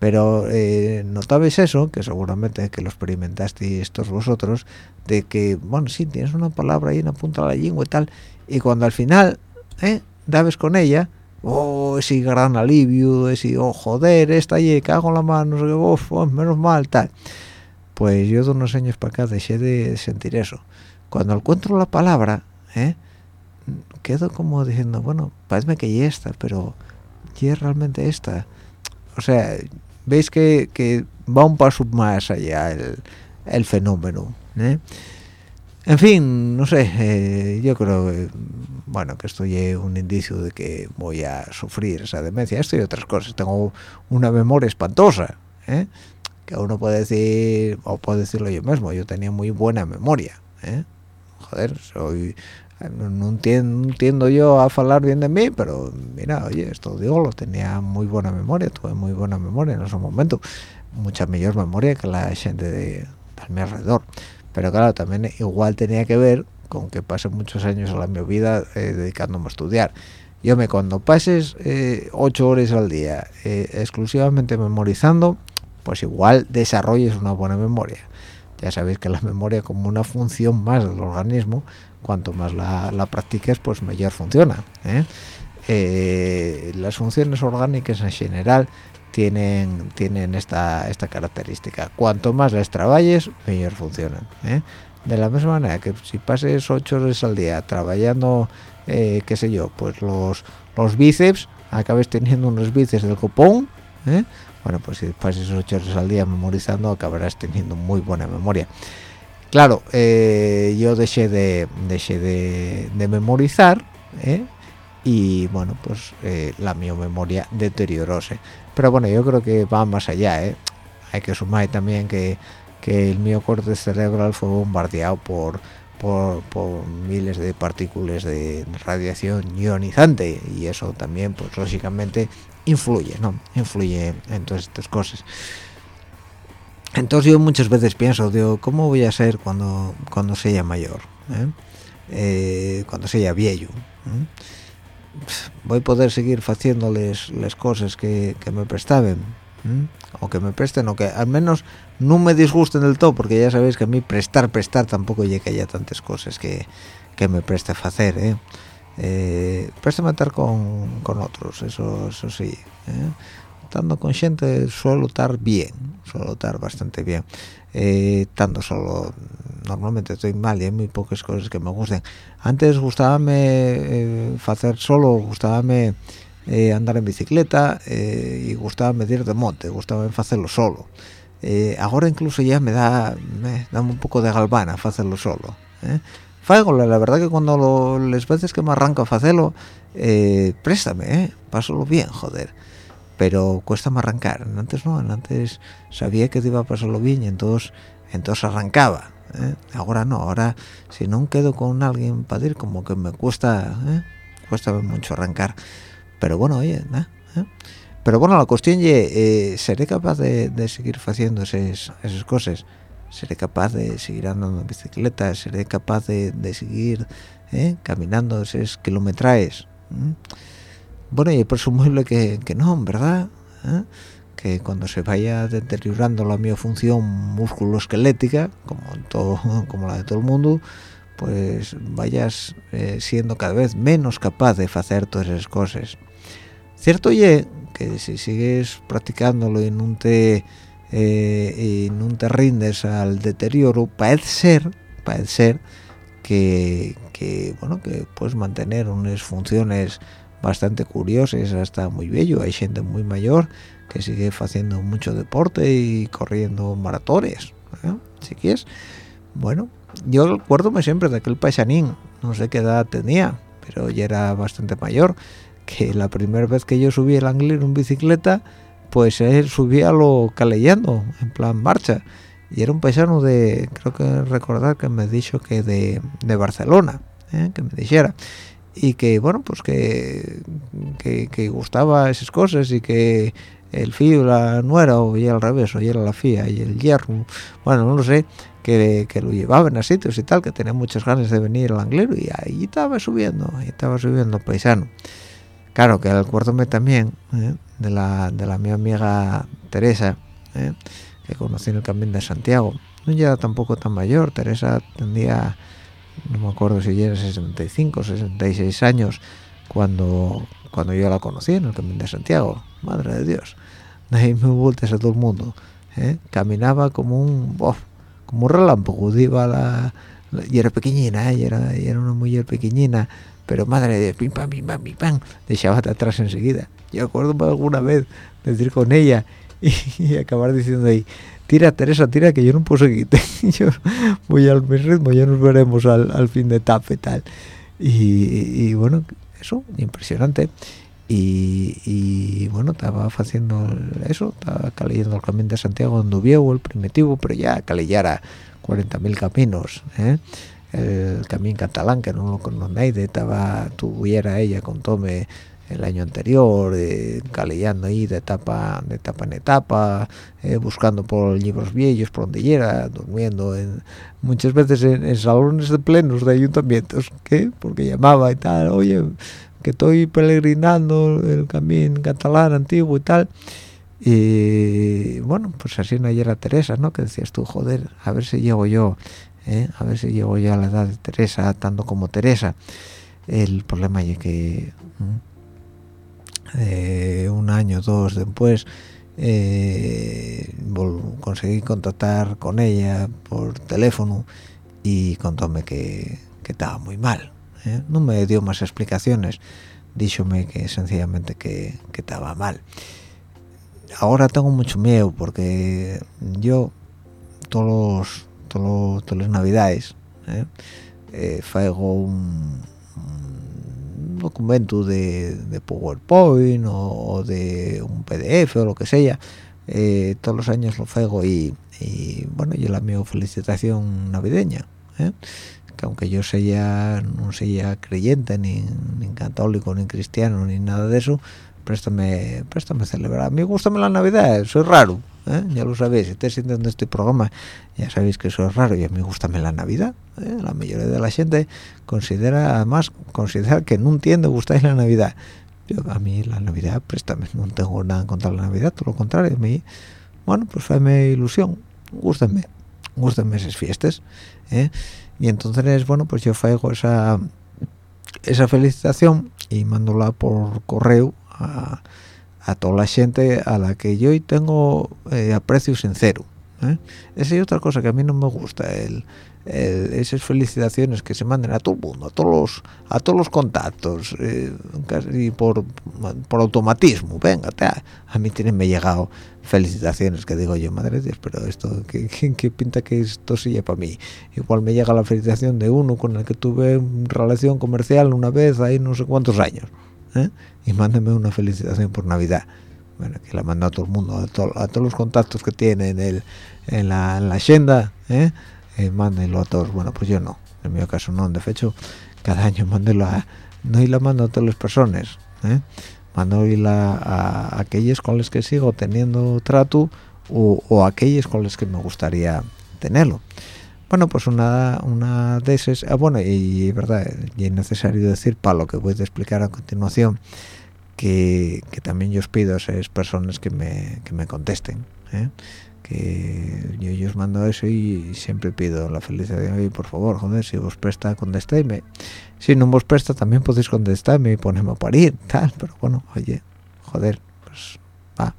B: Pero eh, notabais eso que seguramente que lo experimentasteis todos vosotros de que bueno sí tienes una palabra ahí en la punta de la lengua y tal y cuando al final eh dabes con ella oh ese gran alivio ese oh joder esta allí cago en la mano no sé oh, menos mal tal pues yo de unos años para acá dejé de sentir eso cuando encuentro la palabra ¿eh? quedo como diciendo, bueno, parece que ya está, pero ya es realmente esta. O sea, veis que, va un paso más allá el, fenómeno. ¿eh? En fin, no sé, eh, yo creo que, bueno, que esto es un indicio de que voy a sufrir esa demencia. Esto y otras cosas. Tengo una memoria espantosa, ¿eh? que uno puede decir, o puedo decirlo yo mismo, yo tenía muy buena memoria. Joder, soy no entiendo, yo a hablar bien de mí pero mira oye esto digo lo tenía muy buena memoria tuve muy buena memoria en ese momento mucha mayor memoria que la gente de, a mi alrededor pero claro también igual tenía que ver con que pasé muchos años de la mi vida eh, dedicándome a estudiar. Yo me cuando pases eh, ocho horas al día eh, exclusivamente memorizando pues igual desarrolles una buena memoria. Ya sabéis que la memoria como una función más del organismo. Cuanto más la, la practiques pues mejor funciona. Eh, las funciones orgánicas en general tienen tienen esta esta característica cuanto más las trabajes mejor funcionan ¿eh? de la misma manera que si pases ocho horas al día trabajando qué sé yo pues los los bíceps acabes teniendo unos bíceps del copón bueno pues si pases ocho horas al día memorizando acabarás teniendo muy buena memoria claro eh, yo dejé de dejé de, memorizar ¿eh? y bueno pues eh, la mi memoria deterioróse pero bueno yo creo que va más allá hay que sumar también que, que el mío corte cerebral fue bombardeado por, por, por miles de partículas de radiación ionizante y eso también pues lógicamente influye no influye en todas estas cosas entonces yo muchas veces pienso digo cómo voy a ser cuando cuando sea mayor ¿Eh? Eh, cuando sea viejo ¿Eh? Voy a poder seguir haciéndoles las cosas que, me prestaban o que me presten o que al menos no me disgusten del todo porque ya sabéis que a mí prestar prestar tampoco llega que haya tantas cosas que, que me preste a hacer ¿eh? eh préstame estar con, con, otros eso eso sí ¿eh? Estando con gente suelo estar bien suelo estar bastante bien eh, tanto solo normalmente estoy mal y hay muy pocas cosas que me gusten antes gustábame eh, hacer solo gustábame eh, andar en bicicleta eh, y gustaba medir de monte, gustaba hacerlo solo. Eh, ahora incluso ya me da, me da un poco de galvana hacerlo solo. ¿eh? la verdad que cuando lo, las veces que me arranco a hacerlo, préstame, ¿eh? pásalo bien, joder. Pero cuesta me arrancar. Antes no, antes sabía que te iba a pasarlo bien y entonces, entonces arrancaba. Ahora no, ahora si no quedo con alguien para ir, como que me cuesta, cuesta mucho arrancar pero bueno oye ¿eh? pero bueno la cuestión es eh, seré capaz de, seguir haciendo esas, esas, cosas seré capaz de seguir andando en bicicleta seré capaz de, seguir ¿eh? caminando esos kilometrajes bueno y presumible que, que no verdad que cuando se vaya deteriorando la mi función musculoesquelética como como la de todo el mundo pues vayas siendo cada vez menos capaz de hacer todas esas cosas. Cierto ye que si sigues practicándolo y no te eh, y no te rindes al deterioro, parece ser, parece ser que, que bueno que puedes mantener unas funciones bastante curiosas hasta muy bello. Hay gente muy mayor que sigue haciendo mucho deporte y corriendo maratones. ¿eh? Si quieres, bueno, yo acuérdome siempre de aquel paisanín, no sé qué edad tenía, pero ya era bastante mayor que la primera vez que yo subí el Angler en bicicleta, pues él subía lo caleyando, en plan marcha. Y era un paisano de, creo que recordar que me dicho que de, de Barcelona, ¿eh? que me dijera. Y que, bueno, pues que, que, gustaba esas cosas y que el fío, la nuera, o ya al revés, o era la fía y el hierro, bueno, no lo sé, que, que, lo llevaban a sitios y tal, que tenía muchas ganas de venir al anglero y ahí estaba subiendo, ahí estaba subiendo paisano. Claro, que acuérdome también ¿eh? de, la, de la mi amiga Teresa, ¿eh? que conocí en el Camino de Santiago. No era tampoco tan mayor, Teresa tendría, no me acuerdo si era 65 66 años cuando, cuando yo la conocí en el Camino de Santiago. Madre de Dios, de ahí me vueltas a todo el mundo. ¿eh? Caminaba como un, como un relámpago, iba la, y era pequeñina, y era, era una mujer pequeñina pero madre de pim pam pim pam pim pam dejaba atrás enseguida yo acuerdo alguna vez decir con ella y, acabar diciendo ahí tira Teresa tira que yo no puedo seguir yo voy al mi ritmo ya nos veremos al, fin de etapa y tal y, bueno eso impresionante y, bueno estaba haciendo eso estaba leyendo el camino de Santiago en Dubievo el primitivo pero ya calillara 40.000 caminos ¿eh? el camino catalán que no lo conocéis estaba tuviera ella con Tome el año anterior eh, calellando ahí de etapa de etapa en etapa eh, buscando por libros viejos por donde llega durmiendo en, muchas veces en, salones de plenos de ayuntamientos ¿qué? porque llamaba y tal oye que estoy peregrinando el camino catalán antiguo y tal y bueno pues así no era Teresa no que decías tú joder a ver si llego yo ¿eh? a ver si llego ya a la edad de Teresa tanto como Teresa el problema es que un año dos después eh, conseguí contactar con ella por teléfono y contóme que, estaba muy mal no me dio más explicaciones díxome que sencillamente que, estaba mal ahora tengo mucho miedo porque yo todos los todas las navidades ¿eh? eh un, documento de, PowerPoint o, de un PDF o lo que sea eh, todos los años lo fego y, bueno yo la mi felicitación navideña ¿eh? que aunque yo sea no sea creyente ni, ni católico ni cristiano ni nada de eso préstame préstame celebrar a mí gusta la navidad soy raro ¿eh? ya lo sabéis, si estáis sintiendo este programa, ya sabéis que es raro y a mí gusta la Navidad. ¿eh? La mayoría de la gente considera, además, considera que no entiende gustáis la Navidad. a mí la Navidad, préstame, no tengo nada contra la Navidad, todo lo contrario, a mí, bueno, pues me ilusión, gústenme, gústenme esas fiestas, ¿eh? y entonces, bueno, pues yo faigo esa esa felicitación y mándola por correo a, a toda la gente a la que yo tengo eh, aprecio sincero. ¿eh? Esa es otra cosa que a mí no me gusta, el, esas felicitaciones que se manden a todo el mundo, a todos los, a todos los contactos, eh, casi por, por automatismo. Venga, a mí tienen me llegado felicitaciones que digo yo, madre Dios, pero esto, ¿qué, qué, pinta que esto sigue para mí? Igual me llega la felicitación de uno con el que tuve relación comercial una vez, ahí no sé cuántos años, ¿eh? y mándeme una felicitación por Navidad. Bueno, que la manda a todo el mundo, a, todos los contactos que tiene en, el, en, la, en la agenda, ¿eh? eh, a todos. Bueno, pues yo no, en mi caso no, de hecho, cada año mándenlo a, no y la mando a todas las personas, ¿eh? mando la, a, aquellos con los que sigo teniendo trato o, o aquellos con los que me gustaría tenerlo. Bueno, pues una, una de esas, ah, bueno, y verdad, y es necesario decir para lo que voy a explicar a continuación, que, también yo os pido a esas personas que me, que me contesten, ¿eh? que yo, os mando eso y siempre pido la felicidad y por favor joder si vos presta contestadme si no vos presta también podéis contestarme y ponerme a parir tal pero bueno oye joder pues va.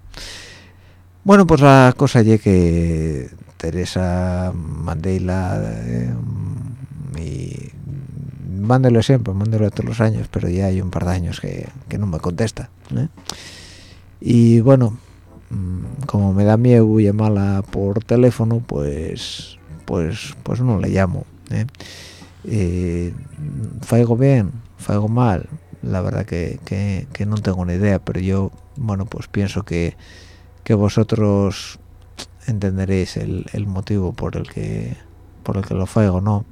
B: Bueno pues la cosa ya que Teresa Mandela eh, y mándelo siempre mándelo todos los años pero ya hay un par de años que, no me contesta ¿eh? y bueno Mm, como me da miedo llamarla por teléfono pues pues pues no le llamo ¿eh? Eh, faigo bien faigo mal la verdad que, que, no tengo ni idea pero yo bueno pues pienso que, que vosotros entenderéis el, el, motivo por el que por el que lo faigo no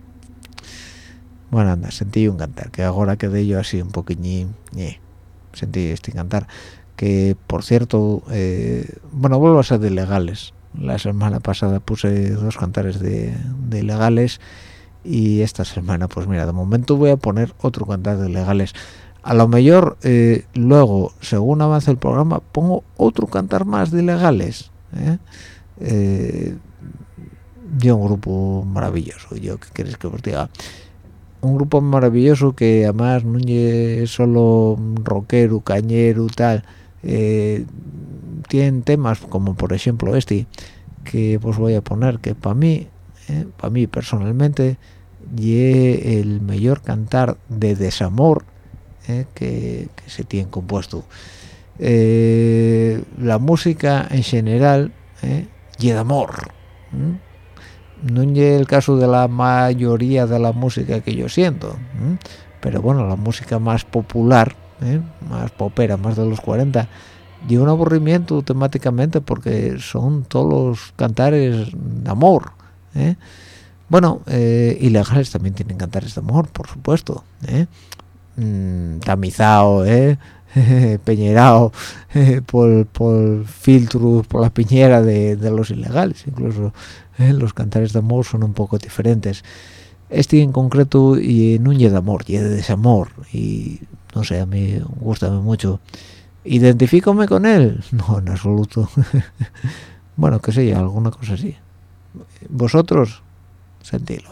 B: bueno anda sentí un cantar que ahora quedé yo así un poquillín sentí este cantar que por cierto eh, bueno vuelvo a ser de ilegales la semana pasada puse dos cantares de, ilegales y esta semana pues mira de momento voy a poner otro cantar de ilegales a lo mejor eh, luego según avance el programa pongo otro cantar más de ilegales ¿eh? Eh yo un grupo maravilloso yo qué quieres que os diga un grupo maravilloso que además no es solo rockero cañero tal eh, tienen temas como por ejemplo este que os voy a poner que para mí eh, para mí personalmente y el mejor cantar de desamor eh, que, se tiene compuesto. La música en general y de amor no es el caso de la mayoría de la música que yo siento pero bueno la música más popular ¿eh? más popera, más de los 40, y un aburrimiento temáticamente porque son todos los cantares de amor. ¿eh? Bueno, eh, ilegales también tienen cantares de amor, por supuesto. Mm, tamizado, peñerado por, por filtros, por la piñera de, los ilegales. Incluso los cantares de amor son un poco diferentes este en concreto y no de amor y de desamor y no sé, a mí gusta mucho. ¿Identifícome con él? No, en absoluto. bueno, que sé, alguna cosa así. ¿Vosotros? Sentilo,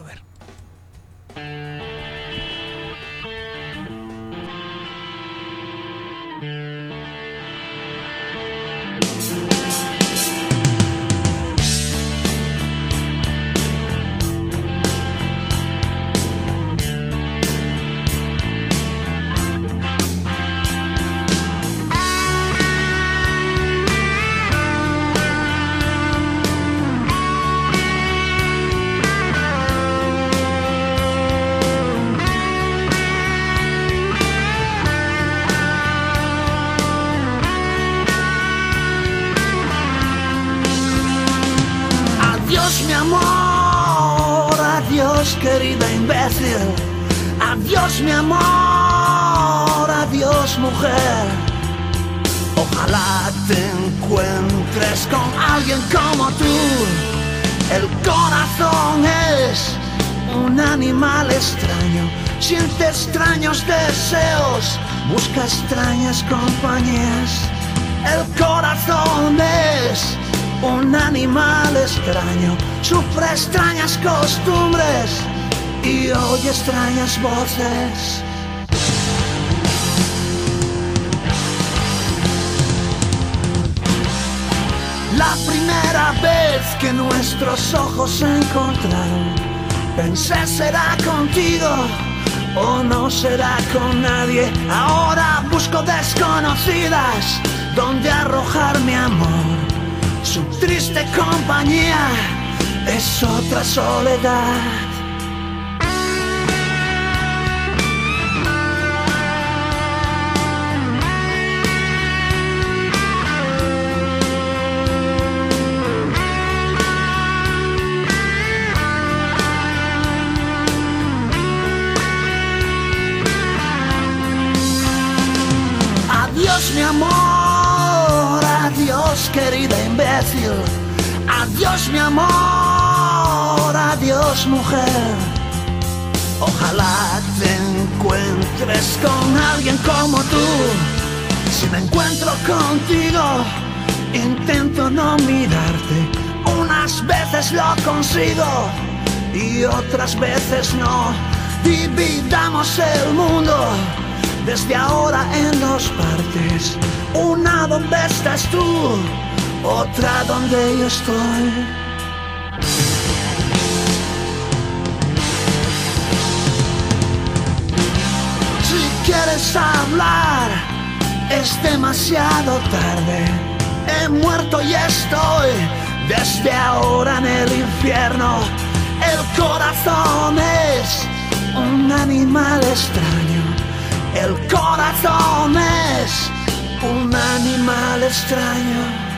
C: extraño,
D: sufre extrañas costumbres y oye extrañas voces. La primera vez que nuestros ojos se encontraron, pensé será contigo o no será con nadie. Ahora busco desconocidas donde. su triste compañía es otra soledad. Querida imbécil, adiós mi amor, adiós mujer. Ojalá te encuentres con alguien como tú. Si me encuentro contigo, intento no mirarte. Unas veces lo consigo y otras veces no. Dividamos el mundo desde ahora en dos partes. Una donde estás tú, otra donde yo estoy. Si quieres hablar, es demasiado tarde. He muerto y estoy desde ahora en el infierno. El corazón es un animal extraño. El corazón es un animal extraño.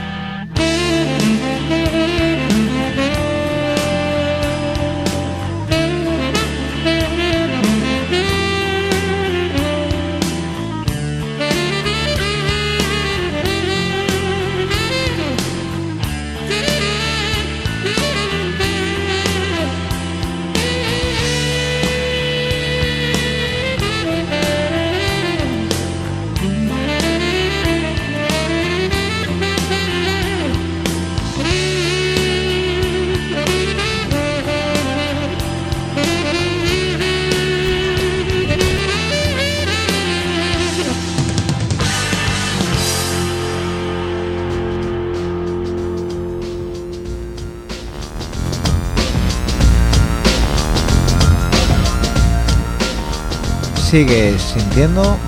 B: Sigue sintiendo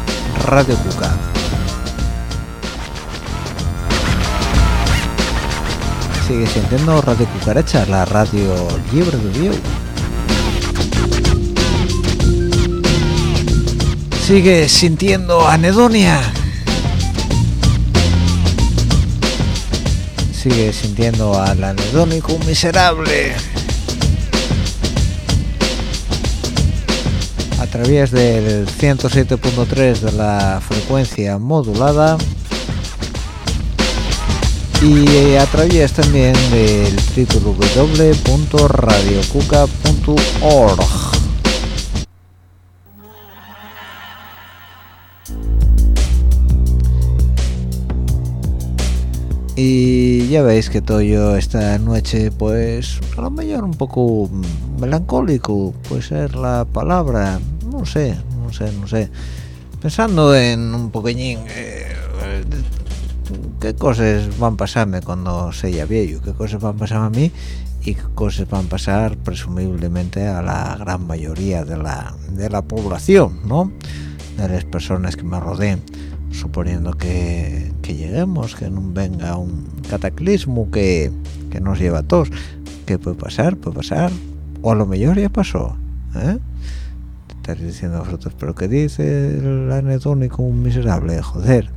B: Radio Cuca. Sigue sintiendo Radio Cucaracha, la radio libre de Dios. Sigue sintiendo anedonia. Sigue sintiendo al anedónico miserable. Través del 107.3 de la frecuencia modulada y a través también del www.radiocuca.org y ya veis que todo yo esta noche pues a lo mejor un poco melancólico puede ser la palabra no sé no sé no sé pensando en un poqueñín eh, qué cosas van a pasarme cuando sea viejo qué cosas van a pasar a mí y qué cosas van a pasar presumiblemente a la gran mayoría de la, de la población no de las personas que me rodeen suponiendo que, que, lleguemos, que no venga un cataclismo que, que, nos lleva a todos. ¿Qué puede pasar? Puede pasar. O a lo mejor ya pasó. ¿eh? Estás diciendo vosotros, pero ¿qué dice el anedónico un miserable? Joder.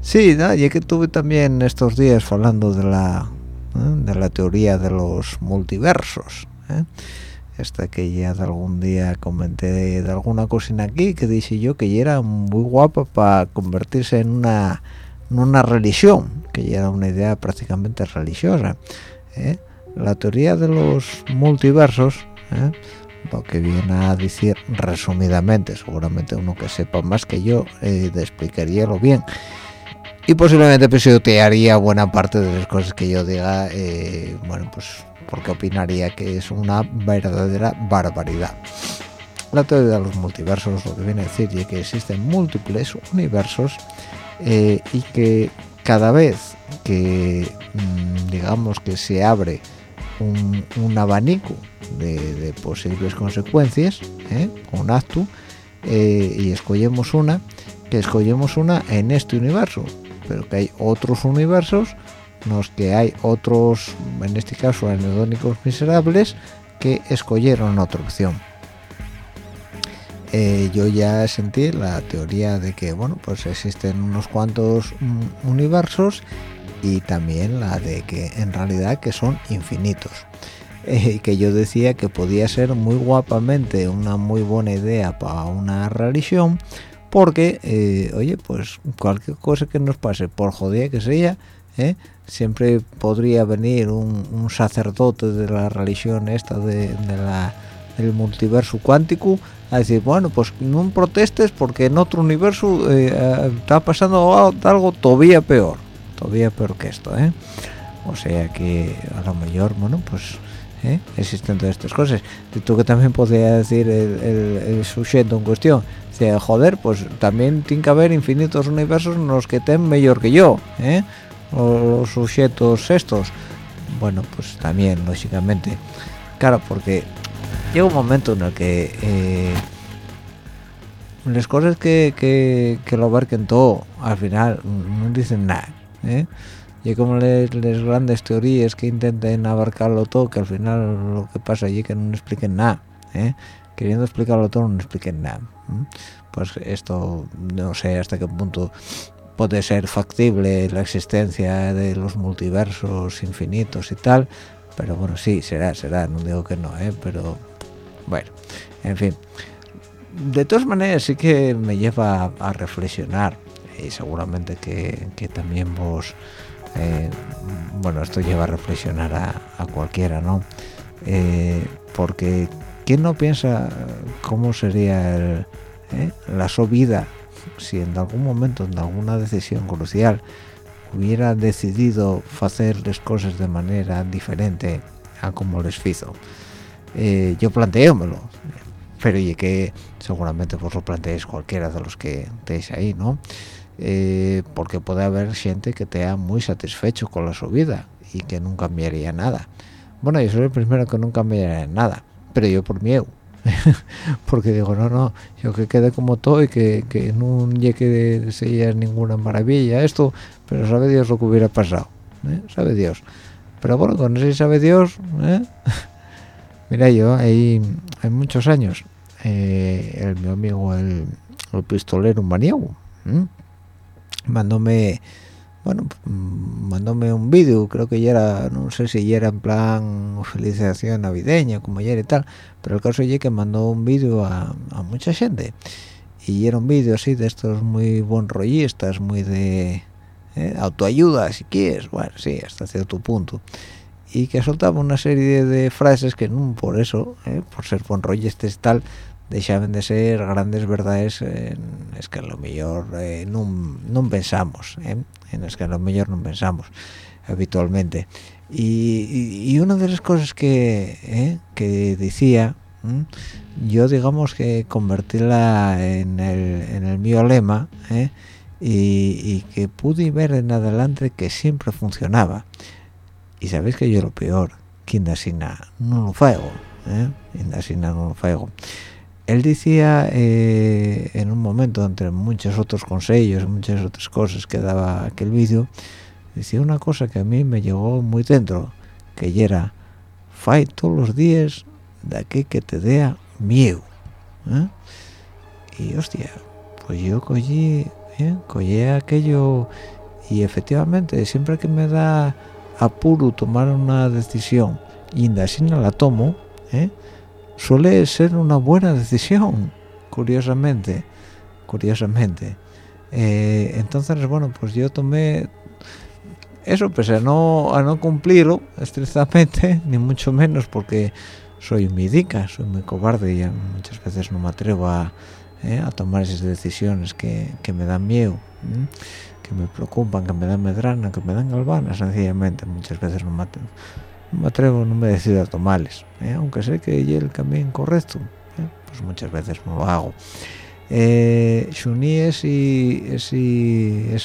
B: Sí, ¿no? y que tuve también estos días hablando de la, de la teoría de los multiversos. ¿eh? esta que ya de algún día comenté de, de, alguna cocina aquí que dije yo que ya era muy guapa para convertirse en una en una religión que ya era una idea prácticamente religiosa ¿eh? la teoría de los multiversos ¿eh? Lo que viene a decir resumidamente seguramente uno que sepa más que yo eh, explicaríalo bien. Y posiblemente pisotearía buena parte de las cosas que yo diga eh, bueno pues porque opinaría que es una verdadera barbaridad. La teoría de los multiversos lo que viene a decir es que existen múltiples universos eh, y que cada vez que mm, digamos que se abre un, abanico de, posibles consecuencias ¿eh? un acto eh, y escogemos una que escogemos una en este universo pero que hay otros universos los que hay otros en este caso anedónicos miserables que escogieron otra opción eh, yo ya sentí la teoría de que bueno pues existen unos cuantos mm, universos y también la de que en realidad que son infinitos eh, que yo decía que podía ser muy guapamente una muy buena idea para una religión porque eh, oye pues cualquier cosa que nos pase por jodida que sea ¿eh? siempre podría venir un, sacerdote de la religión esta de, la, del multiverso cuántico a decir bueno pues no protestes porque en otro universo está pasando algo todavía peor todavía peor que esto, ¿eh? O sea que a lo mejor, bueno, pues ¿eh? existen todas estas cosas. Y tú que también podría decir el, sujeto en cuestión, sea, joder, pues también tiene que haber infinitos universos en los que estén mejor que yo, ¿eh? O los sujetos estos. Bueno, pues también, lógicamente. Claro, porque llega un momento en el que eh, las cosas que, que, que lo abarquen todo, al final no dicen nada. ¿Eh? y como las grandes teorías que intenten abarcarlo todo que al final lo que pasa allí que no expliquen nada ¿eh? queriendo explicarlo todo no expliquen nada pues esto no sé hasta qué punto puede ser factible la existencia de los multiversos infinitos y tal pero bueno sí será será no digo que no ¿eh? pero bueno en fin de todas maneras sí que me lleva a reflexionar y seguramente que, también vos eh, bueno esto lleva a reflexionar a, cualquiera no eh, porque quién no piensa cómo sería eh, la su vida si en algún momento en alguna decisión crucial hubiera decidido hacer las cosas de manera diferente a como les hizo yo planteémelo pero y que seguramente vos lo planteéis cualquiera de los que estéis ahí no eh, porque puede haber gente que te ha muy satisfecho con la subida y que nunca cambiaría nada bueno yo soy el primero que nunca cambiaría nada pero yo por miedo porque digo no no yo que quede como todo y que, que no llegue ser ninguna maravilla esto pero sabe Dios lo que hubiera pasado ¿eh? sabe Dios pero bueno con ese sabe Dios ¿eh? mira yo hay, hay muchos años el mi amigo el, el pistolero maniego mandóme bueno mandóme un vídeo creo que ya era no sé si ya era en plan felicitación navideña como era y tal pero el caso es que mandó un vídeo a, mucha gente. Y era un vídeo así de estos muy buen muy de eh, autoayuda si quieres bueno sí hasta cierto punto. Y que soltaba una serie de, frases que no por eso eh, por ser buen rollistas y tal dejaban de ser grandes verdades en es que a lo mejor eh, no, pensamos ¿eh? en es que a lo mejor no pensamos habitualmente y, una de las cosas que ¿eh? que decía yo digamos que convertirla en el, en el mío lema y, que pude ver en adelante que siempre funcionaba y sabéis que yo lo peor que Indasina no lo faigo ¿eh? Indasina no lo faigo él decía eh, en un momento entre muchos otros consejos muchas otras cosas que daba aquel vídeo decía una cosa que a mí me llegó muy dentro que era fai todos los días de aquí que te dé miedo ¿eh? y hostia pues yo cogí ¿eh? cogí aquello y efectivamente siempre que me da apuro tomar una decisión y así no la tomo ¿eh? Suele ser una buena decisión curiosamente curiosamente eh, entonces bueno pues yo tomé eso pese a no a no cumplirlo estrictamente ni mucho menos porque soy midica soy muy cobarde y muchas veces no me atrevo a, ¿eh? tomar esas decisiones que, que me dan miedo que me preocupan que me dan medrana que me dan galvana sencillamente muchas veces no me atrevo me, atrevo, no me decido a tomarles ¿eh? aunque sé que el camino correcto ¿eh? pues muchas veces no lo hago eh, uní esa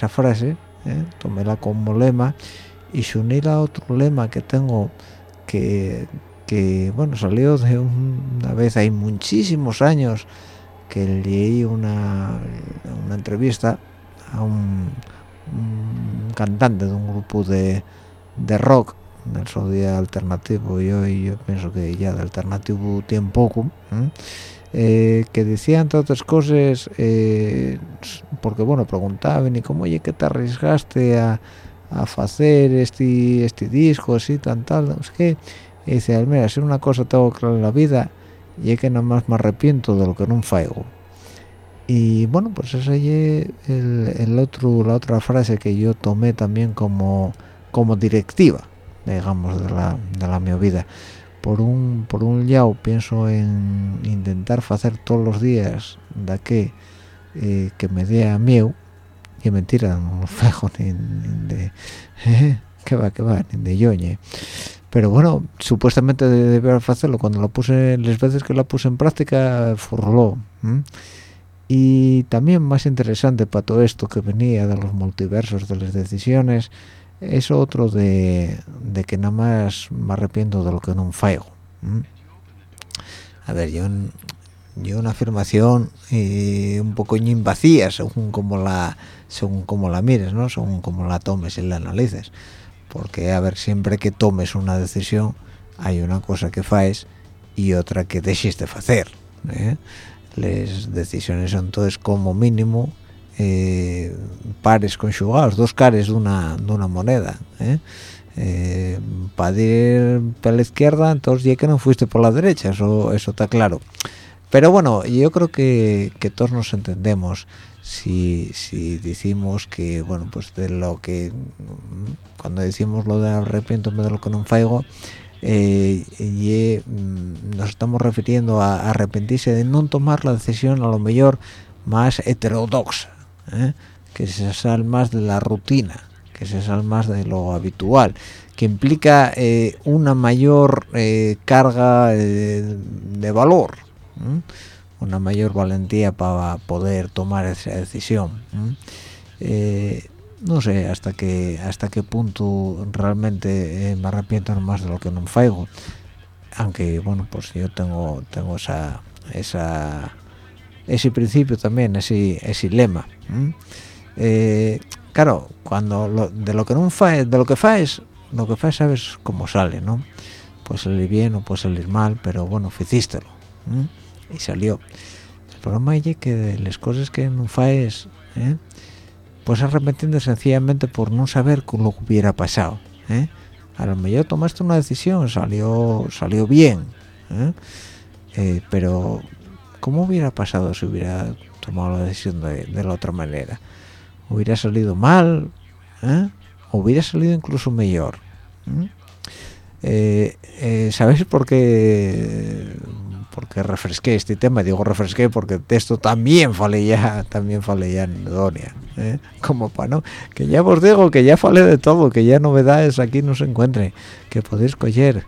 B: frase ¿eh? toméla como lema y unirla a otro lema que tengo que, que bueno salió de una vez hay muchísimos años que leí una, una entrevista a un, cantante de un grupo de, de rock del su día alternativo y hoy yo pienso que ya de alternativo tiene poco eh, que decía entre otras cosas eh, porque bueno preguntaban y como oye que te arriesgaste a, a hacer este este disco así tan tal es que y dice mira si una cosa tengo claro en la vida y es que nada más me arrepiento de lo que no faigo. Y bueno pues esa es el, el, otro la otra frase que yo tomé también como como directiva digamos de la de la mi vida por un por un lado pienso en intentar hacer todos los días de que eh, que me dé a miedo y mentira no fejo ni, ni de que va que va ni de yoñe. Pero bueno supuestamente deber hacerlo. Cuando lo puse las veces que la puse en práctica forló y también más interesante para todo esto que venía de los multiversos de las decisiones es otro de, que nada más me arrepiento de lo que no faigo a ver yo yo una afirmación eh, un poco vacía según como la según como la mires no según como la tomes y la analices. Porque a ver siempre que tomes una decisión hay una cosa que faes y otra que dejes de hacer ¿eh? las decisiones son todas como mínimo eh, pares conjugados, dos cares de una, de una moneda. ¿eh? Eh, para ir por la izquierda, entonces ya que no fuiste por la derecha, eso, eso está claro. Pero bueno, yo creo que, todos nos entendemos si, si decimos que, bueno, pues de lo que, cuando decimos lo de arrepiento de lo que no faigo, eh, y mm, nos estamos refiriendo a, arrepentirse de no tomar la decisión a lo mejor más heterodoxa ¿eh? que se sale más de la rutina, que se sale más de lo habitual, que implica eh, una mayor eh, carga de valor, una mayor valentía para poder tomar esa decisión. no sé hasta qué hasta qué punto realmente me arrepiento más de lo que no faigo aunque bueno pues yo tengo tengo esa esa ese principio también ese ese lema eh, claro cuando de lo que no faes de lo que faes lo que faes sabes cómo sale no puede salir bien o puede salir mal pero bueno hicístelo y salió. El problema es que de las cosas que no faes ¿eh? pues arrepentiendo sencillamente por no saber cómo hubiera pasado ¿eh? a lo mejor tomaste una decisión salió salió bien pero ¿cómo hubiera pasado si hubiera tomado la decisión de, la otra manera? ¿Hubiera salido mal? ¿Eh? ¿Hubiera salido incluso mejor? ¿Mm? Eh, eh, ¿Sabéis por qué, porque refresqué este tema? Digo refresqué porque esto también fale ya, también fale ya en Donia. Como para no, que ya os digo que ya fale de todo, que ya novedades aquí no se encuentren, que podéis coger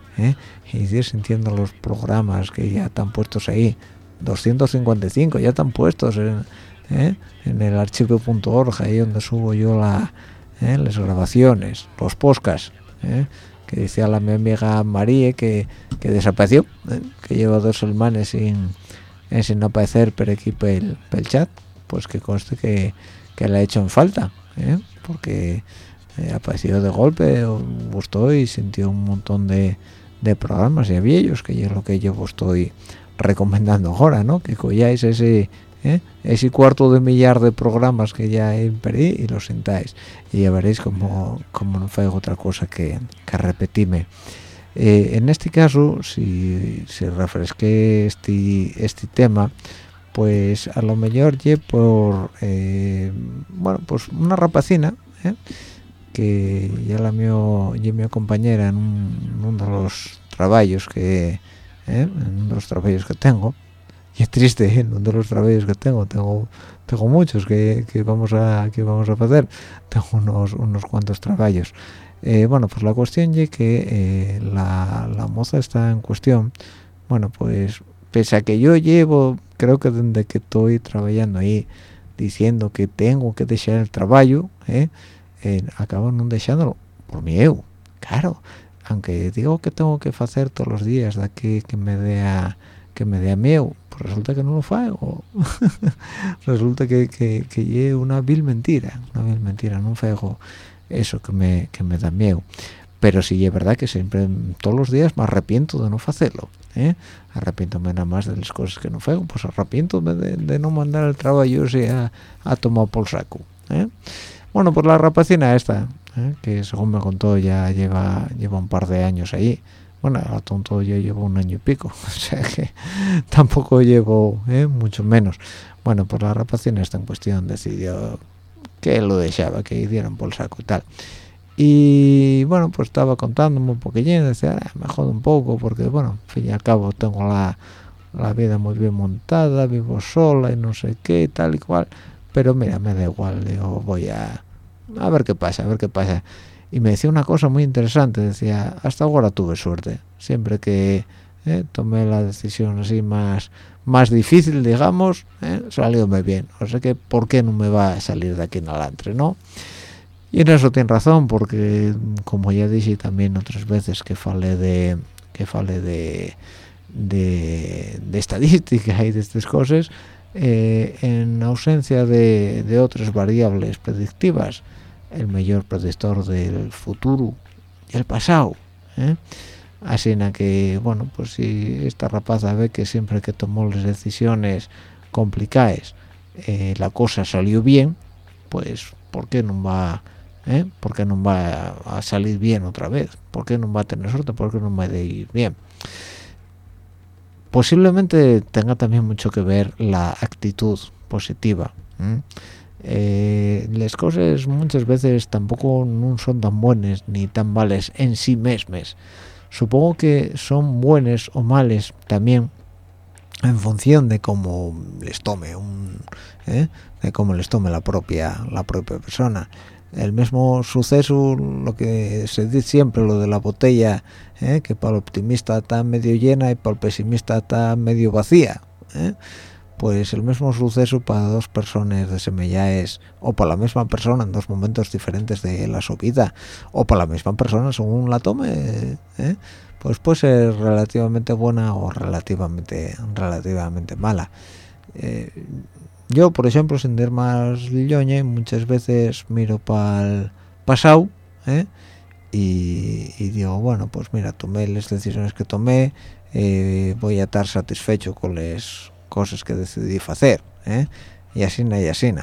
B: y ir sintiendo los programas que ya están puestos ahí 255 ya están puestos en, ¿eh? en el archivo.org ahí donde subo yo ¿eh? las grabaciones los podcasts ¿eh? que decía la mi amiga María que, desapareció que lleva dos semanas sin sin aparecer por aquí el, el chat pues que conste que, que la he hecho en falta porque apareció de golpe gustó y sintió un montón de, de programas y ellos que es lo que yo estoy recomendando ahora, ¿no? Que cojáis ese ¿eh? ese cuarto de millar de programas que ya he perdí y lo sentáis y ya veréis como, como no fue otra cosa que, que repetirme. Eh, en este caso, si, se refresque este, este tema, pues a lo mejor ye por, eh, bueno, pues una rapacina, que ya la mío, mi compañera en, uno de los trabajos que ¿eh? en uno de los trabajos que tengo y es triste ¿eh? en uno de los trabajos que tengo tengo tengo muchos que, que vamos a que vamos a hacer tengo unos unos cuantos trabajos eh, bueno pues la cuestión es que la, la moza está en cuestión bueno pues pese a que yo llevo creo que desde que estoy trabajando ahí diciendo que tengo que dejar el trabajo ¿eh? eh, acabo no dejándolo por miedo claro aunque digo que tengo que hacer todos los días de aquí que me dé que me dé miedo pues resulta que no lo hago resulta que que, que una vil mentira una vil mentira no hago eso que me, que me da miedo pero sí es verdad que siempre todos los días me arrepiento de no hacerlo ¿eh? arrepiéntome nada más de las cosas que no hago pues arrepiento de, de, no mandar el trabajo yo sea a tomar por saco ¿eh? bueno pues la rapacina esta ¿eh? que según me contó ya lleva lleva un par de años ahí bueno a tonto yo llevo un año y pico o sea que tampoco llevo ¿eh? mucho menos bueno pues la rapacina esta en cuestión decidió que lo dejaba que hicieran por saco y tal y bueno pues estaba contándome un poquillín decía ah, me jodo un poco porque bueno al fin y al cabo tengo la, la vida muy bien montada vivo sola y no sé qué tal y cual pero mira me da igual digo voy a a ver qué pasa a ver qué pasa. Y me decía una cosa muy interesante decía hasta ahora tuve suerte siempre que eh, tomé la decisión así más más difícil digamos eh, salióme bien. O sea que por qué no me va a salir de aquí en adelante no y en eso tiene razón porque como ya dije también otras veces que fale de que fale de de, de estadística y de estas cosas eh, en ausencia de, de, otras variables predictivas el mayor predictor del futuro y el pasado ¿eh? así en que bueno pues si esta rapaza ve que siempre que tomó las decisiones complicadas eh, la cosa salió bien pues ¿por qué no va ¿eh? ¿por qué no va a salir bien otra vez? ¿por qué no va a tener suerte? ¿por qué no va a ir bien? Posiblemente tenga también mucho que ver la actitud positiva eh, las cosas muchas veces tampoco no son tan buenas ni tan males en sí mismas supongo que son buenas o males también en función de cómo les tome un, ¿eh? de cómo les tome la propia la propia persona el mismo suceso lo que se dice siempre lo de la botella ¿eh? que para el optimista está medio llena y para el pesimista está medio vacía ¿eh? pues el mismo suceso para dos personas de semellaes o para la misma persona en dos momentos diferentes de la su vida o para la misma persona según la tome ¿eh? pues puede ser relativamente buena o relativamente relativamente mala yo por ejemplo sin ir más lloñe muchas veces miro para el pasado ¿eh? y, y, digo bueno pues mira tomé las decisiones que tomé eh, voy a estar satisfecho con las cosas que decidí hacer ¿eh? y así y así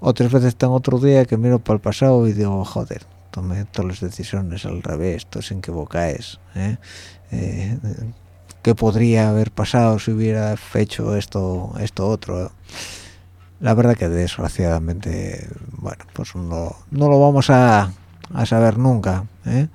B: otras veces tengo otro día que miro para el pasado y digo joder tomé todas las decisiones al revés todos equivocadas ¿eh? Qué podría haber pasado si hubiera hecho esto esto otro la verdad que desgraciadamente bueno pues no, no lo vamos a, a saber nunca ¿eh?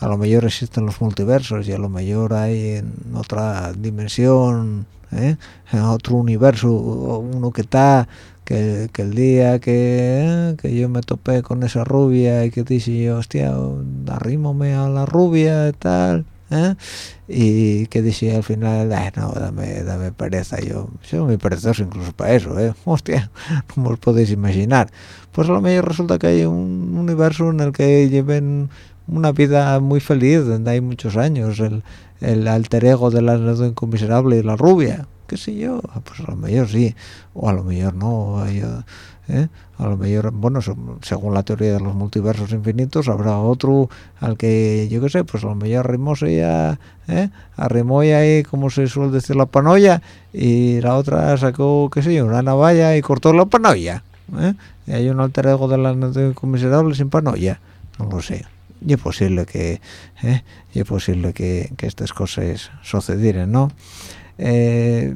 B: a lo mejor existen los multiversos y a lo mejor hay en otra dimensión ¿eh? en otro universo uno que está que, que, el día que, que yo me topé con esa rubia y que dije yo hostia arrímome a la rubia y tal ¿eh? y que decía al final no dame dame pereza yo soy muy perezoso incluso para eso ¿eh? hostia no os podéis imaginar pues a lo mejor resulta que hay un universo en el que lleven una vida muy feliz donde hay muchos años el, el alter ego de la incomiserable y la rubia qué sé yo pues a lo mejor sí o a lo mejor no yo, ¿eh? a lo mejor bueno según la teoría de los multiversos infinitos habrá otro al que yo qué sé pues a lo mejor arrimóse ya ¿eh? arrimó ya ahí como se suele decir la panoya y la otra sacó qué sé yo una navalla y cortó la panoya ¿eh? y hay un alter ego de la miserable sin panoya no lo sé y es posible que ¿eh? y es posible que, estas cosas sucedieran no eh,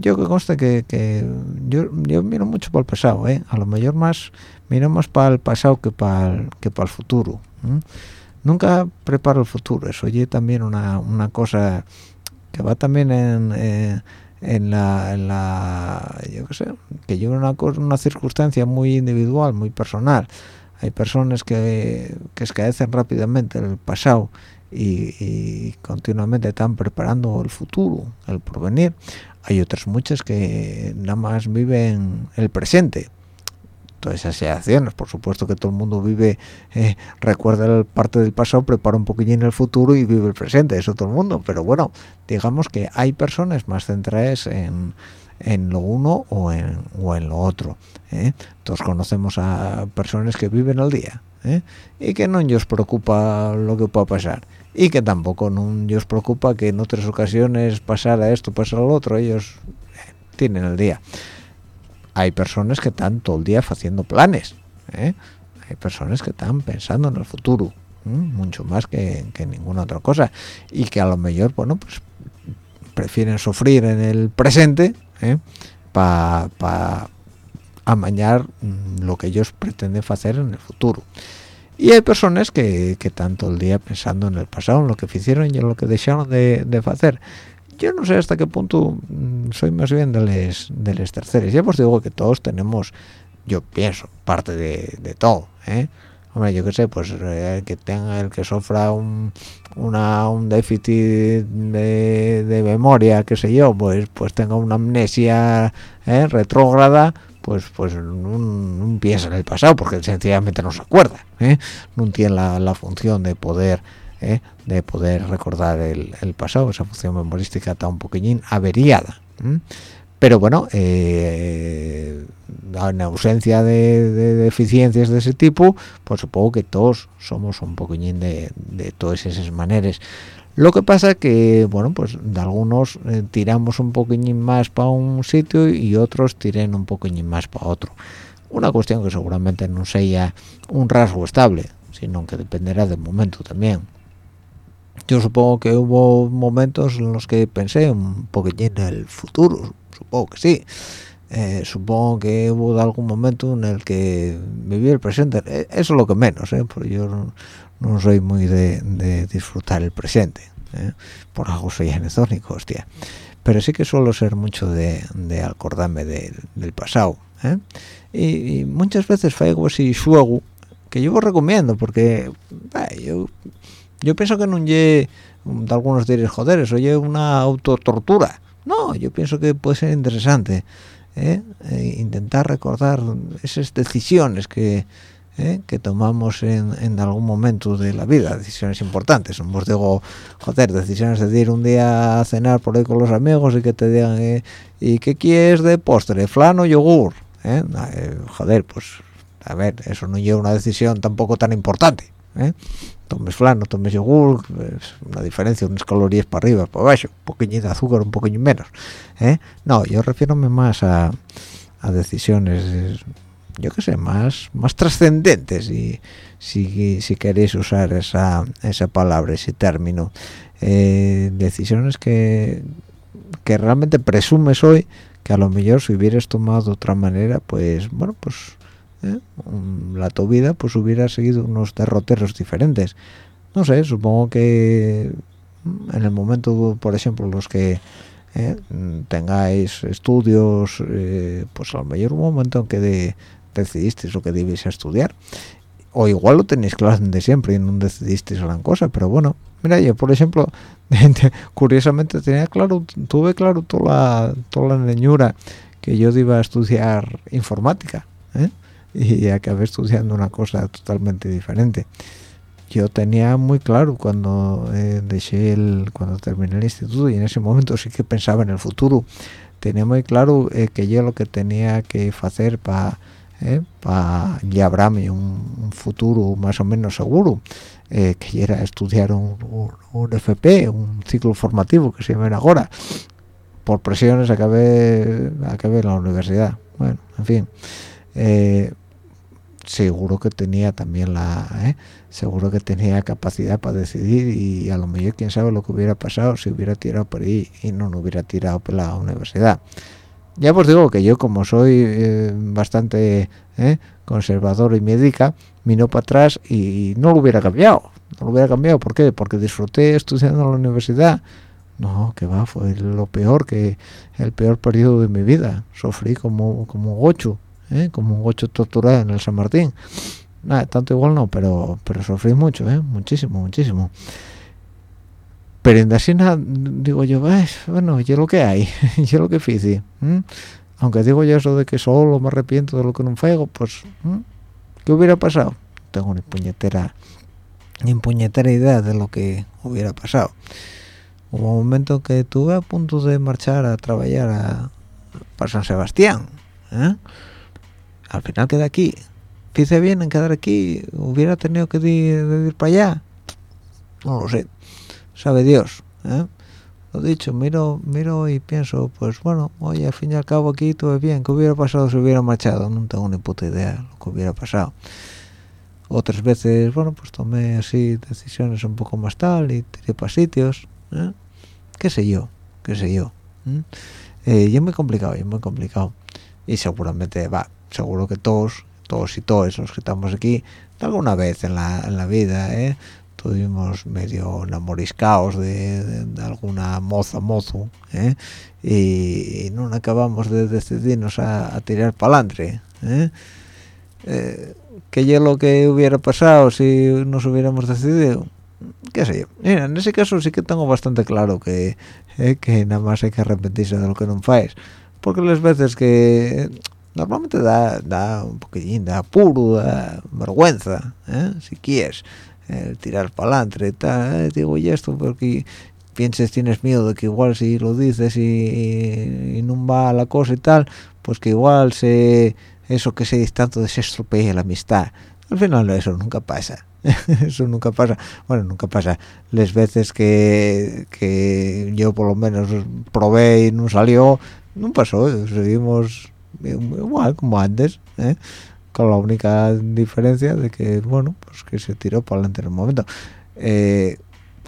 B: yo que consta que, yo, yo, miro mucho para el pasado, ¿eh? a lo mejor más miro más para el pasado que para el, que para el futuro. nunca preparo el futuro, eso oye también una, una cosa que va también en, eh, en, la, en, la, yo qué sé, que lleva una, una circunstancia muy individual, muy personal. Hay personas que, que escaecen rápidamente el pasado y, continuamente están preparando el futuro, el porvenir. Hay otras muchas que nada más viven el presente, todas esas acciones. Por supuesto que todo el mundo vive, eh, recuerda el parte del pasado, prepara un poquillo en el futuro y vive el presente, eso todo el mundo. Pero bueno, digamos que hay personas más centradas en, en lo uno o en, o en lo otro. ¿eh? Todos conocemos a personas que viven al día ¿eh? y que no nos preocupa lo que pueda pasar y que tampoco no nos preocupa que en otras ocasiones pasara esto, pasara lo otro, ellos tienen el día hay personas que están todo el día haciendo planes ¿eh? hay personas que están pensando en el futuro mucho más que, ninguna otra cosa y que a lo mejor bueno pues prefieren sufrir en el presente para ¿eh? amañar mm, lo que ellos pretenden hacer en el futuro y hay personas que, que todo el día pensando en el pasado en lo que hicieron y en lo que dejaron de, de hacer yo no sé hasta qué punto mm, soy más bien de les, de les terceros. Ya os digo que todos tenemos, yo pienso, parte de, todo. ¿eh? Hombre, yo qué sé, pues eh, el que tenga, el que sufra un, una, un déficit de, memoria, qué sé yo, pues pues tenga una amnesia ¿eh? retrógrada, pues pues no, piensa en el pasado, porque sencillamente no se acuerda, no tiene la, función de poder ¿eh? de poder recordar el, pasado, esa función memorística está un poquillín averiada. Pero bueno, eh, en ausencia de, deficiencias de ese tipo, pues supongo que todos somos un poquillín de, todas esas maneras. Lo que pasa que, bueno, pues de algunos eh, tiramos un poquillín más para un sitio y otros tiren un poquillín más para otro. Una cuestión que seguramente no sea un rasgo estable, sino que dependerá del momento también yo supongo que hubo momentos en los que pensé un poquito en el futuro, supongo que sí. Eh, supongo que hubo algún momento en el que viví el presente. Eh, eso es lo que menos, ¿eh? porque yo no, soy muy de, disfrutar el presente. ¿eh? Por algo soy anezónico, hostia. Pero sí que suelo ser mucho de, acordarme del pasado. Y, muchas veces faigo así suego, que yo os recomiendo, porque yo yo pienso que no de algunos diréis joder eso oye una autotortura no yo pienso que puede ser interesante ¿eh? Eh, intentar recordar esas decisiones que ¿eh? que tomamos en, algún momento de la vida decisiones importantes no os digo joder decisiones de ir un día a cenar por ahí con los amigos y que te digan y qué quieres de postre flan o yogur joder pues a ver eso no lleva una decisión tampoco tan importante ¿eh? tomes flan o tomes yogur una diferencia unas calorías para arriba para abajo un poquillo de azúcar un poquillo menos ¿eh? no yo refiero más a, decisiones yo qué sé más más trascendentes y si, si queréis usar esa, esa palabra ese término eh, decisiones que que realmente presumes hoy que a lo mejor si hubieras tomado de otra manera pues bueno pues ¿eh? la tu vida pues hubiera seguido unos derroteros diferentes no sé supongo que en el momento por ejemplo los que ¿eh? tengáis estudios pues a lo mejor un momento en que decidisteis lo que debéis estudiar o igual lo tenéis claro de siempre y no decidisteis gran cosa pero bueno mira yo por ejemplo curiosamente tenía claro tuve claro toda la toda la leñura que yo iba a estudiar informática ¿eh? y acabé estudiando una cosa totalmente diferente yo tenía muy claro cuando eh, dejé el cuando terminé el instituto y en ese momento sí que pensaba en el futuro tenía muy claro eh, que yo lo que tenía que hacer para eh, para llevarme un, futuro más o menos seguro eh, que era estudiar un, un, FP un ciclo formativo que se llama ahora por presiones acabé acabé en la universidad. Bueno en fin seguro que tenía también la ¿eh? seguro que tenía capacidad para decidir y a lo mejor quién sabe lo que hubiera pasado si hubiera tirado por ahí y no lo hubiera tirado por la universidad ya os digo que yo como soy eh, bastante ¿eh? conservador y médica miro para atrás y no lo hubiera cambiado no lo hubiera cambiado ¿por qué? porque disfruté estudiando en la universidad no que va fue lo peor que el peor periodo de mi vida sufrí como como gocho ¿eh? como un gocho torturado en el San Martín tanto igual no pero pero sufrí mucho muchísimo muchísimo pero en Dasina digo yo bueno yo lo que hay yo lo que hice aunque digo yo eso de que solo me arrepiento de lo que no fuego pues ¿qué hubiera pasado? tengo ni puñetera ni puñetera idea de lo que hubiera pasado. Hubo un momento que tuve a punto de marchar a trabajar a, para San Sebastián ¿eh? al final quedé aquí. Hice bien en quedar aquí hubiera tenido que ir, para allá. No lo sé sabe Dios ¿eh? lo dicho miro miro y pienso pues bueno oye al fin y al cabo aquí tuve bien qué hubiera pasado si hubiera marchado no tengo ni puta idea lo que hubiera pasado otras veces bueno pues tomé así decisiones un poco más tal y tiré para sitios ¿eh? qué sé yo qué sé yo eh, y es muy complicado y es muy complicado y seguramente va seguro que todos todos y todos los que estamos aquí alguna vez en la, en la vida ¿eh? Tuvimos medio enamoriscados de, alguna moza mozo ¿eh? y, no acabamos de decidirnos a, tirar palantre ¿eh? eh, ¿qué es lo que hubiera pasado si nos hubiéramos decidido? qué sé yo mira en ese caso sí que tengo bastante claro que eh, que nada más hay que arrepentirse de lo que no fáis porque las veces que normalmente da, da un poquillín da apuro da vergüenza ¿eh? si quieres tirar para y tal eh, digo y esto porque pienses tienes miedo de que igual si lo dices y, no va la cosa y tal pues que igual se eso que se dice tanto se estropee la amistad al final eso nunca pasa eso nunca pasa. Bueno nunca pasa. Las veces que, que yo por lo menos probé y no salió no pasó seguimos igual como antes ¿eh? Con la única diferencia de que bueno pues que se tiró para adelante en el momento eh,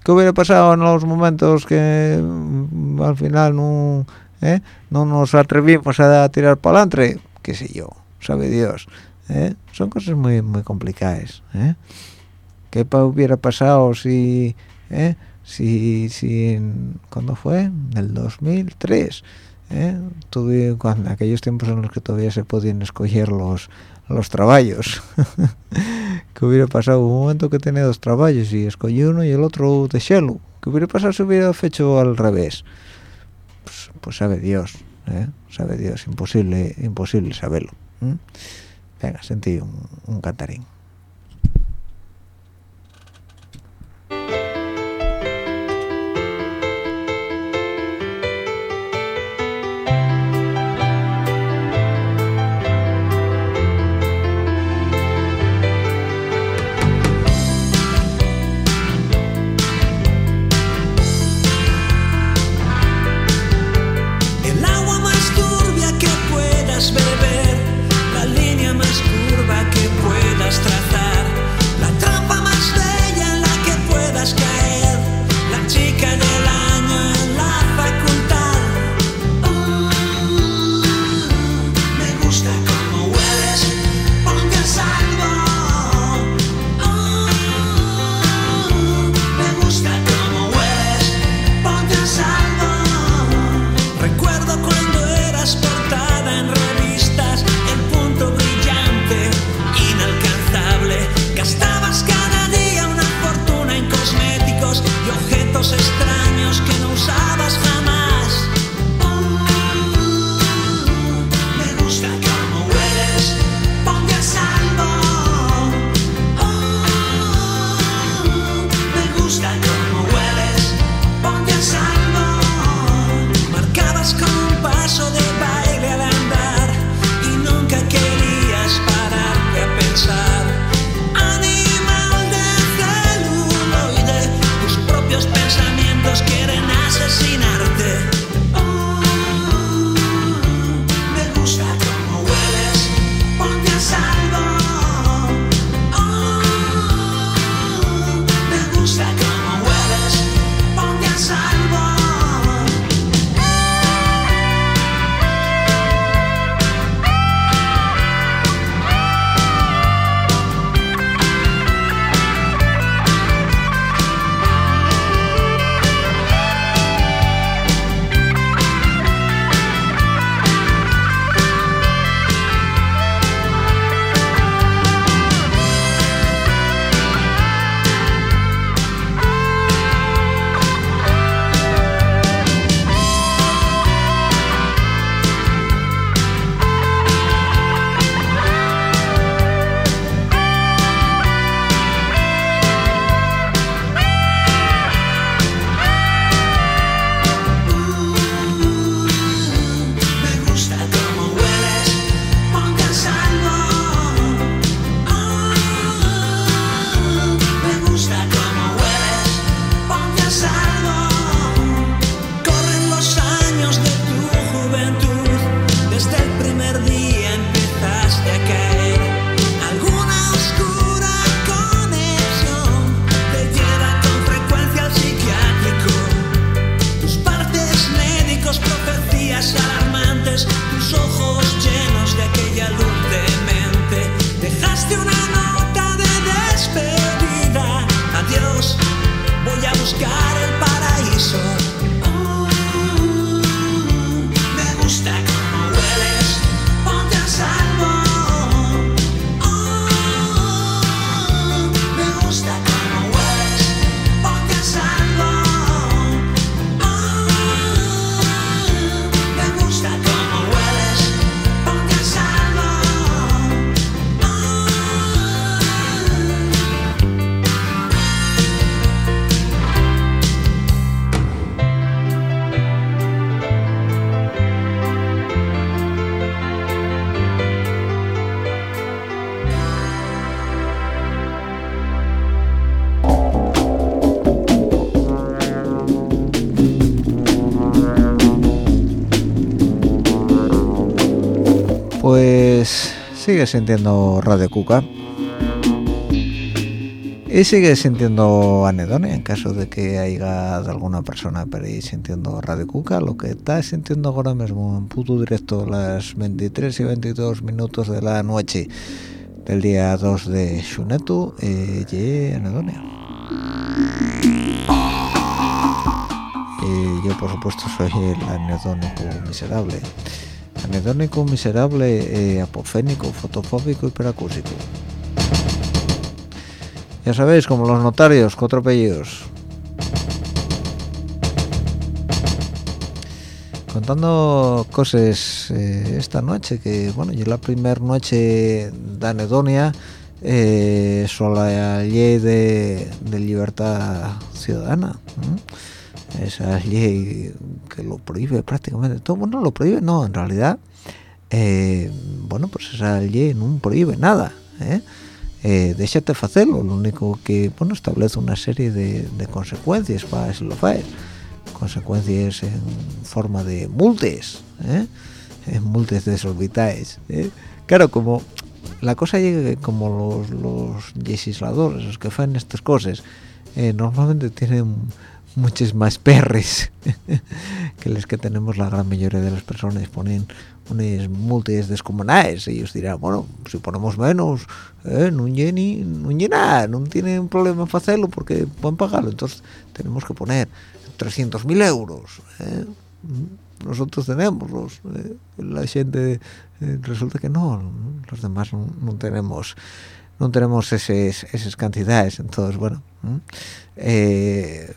B: ¿qué hubiera pasado en los momentos que mm, al final no ¿eh? no nos atrevimos a tirar para adelante qué sé yo sabe Dios son cosas muy muy complicadas ¿Qué hubiera pasado si, eh? si, si cuando fue? En el 2003. ¿eh? Tuve, cuando, aquellos tiempos en los que todavía se podían escoger los, los trabajos. ¿Qué hubiera pasado? Un momento que tenía dos trabajos y escogí uno y el otro de Shell. ¿Qué hubiera pasado si hubiera hecho al revés? Pues, pues sabe Dios, ¿eh? sabe Dios, imposible, imposible saberlo. Venga, sentí un, un cantarín. Sigue sintiendo Radio Cuca y sigue sintiendo anedonia en caso de que haya alguna persona por ahí sintiendo Radio Cuca lo que está sintiendo ahora mismo en puto directo las 23 y 22 minutos de la noche del día 2 de Shunetu y anedonia. Y yo por supuesto soy el anedónico miserable anedónico miserable eh, apofénico fotofóbico y peracúsico ya sabéis, como los notarios, cuatro apellidos. Contando cosas eh, esta noche, que bueno, yo la primera noche de anedonia eh, sobre la ley de, libertad ciudadana. Esa ley que lo prohíbe prácticamente todo. Bueno, lo prohíbe, no, en realidad, eh, bueno, pues esa ley no prohíbe nada. ¿eh? eh, déjate hacerlo lo único que bueno establece una serie de, consecuencias para si lo haces consecuencias en forma de multes ¿eh? en multes desorbitadas ¿eh? claro como la cosa llega como los, los legisladores los que hacen estas cosas eh, normalmente tienen muchos más perres que los que tenemos la gran mayoría de las personas. Ponen unas multas descomunales. Ellos dirán bueno si ponemos menos eh, no no nada no tienen problema en hacerlo porque pueden pagarlo entonces tenemos que poner 300.000 euros ¿eh? nosotros tenemos los eh, la gente eh, resulta que no los demás no tenemos no tenemos esas, cantidades entonces bueno eh,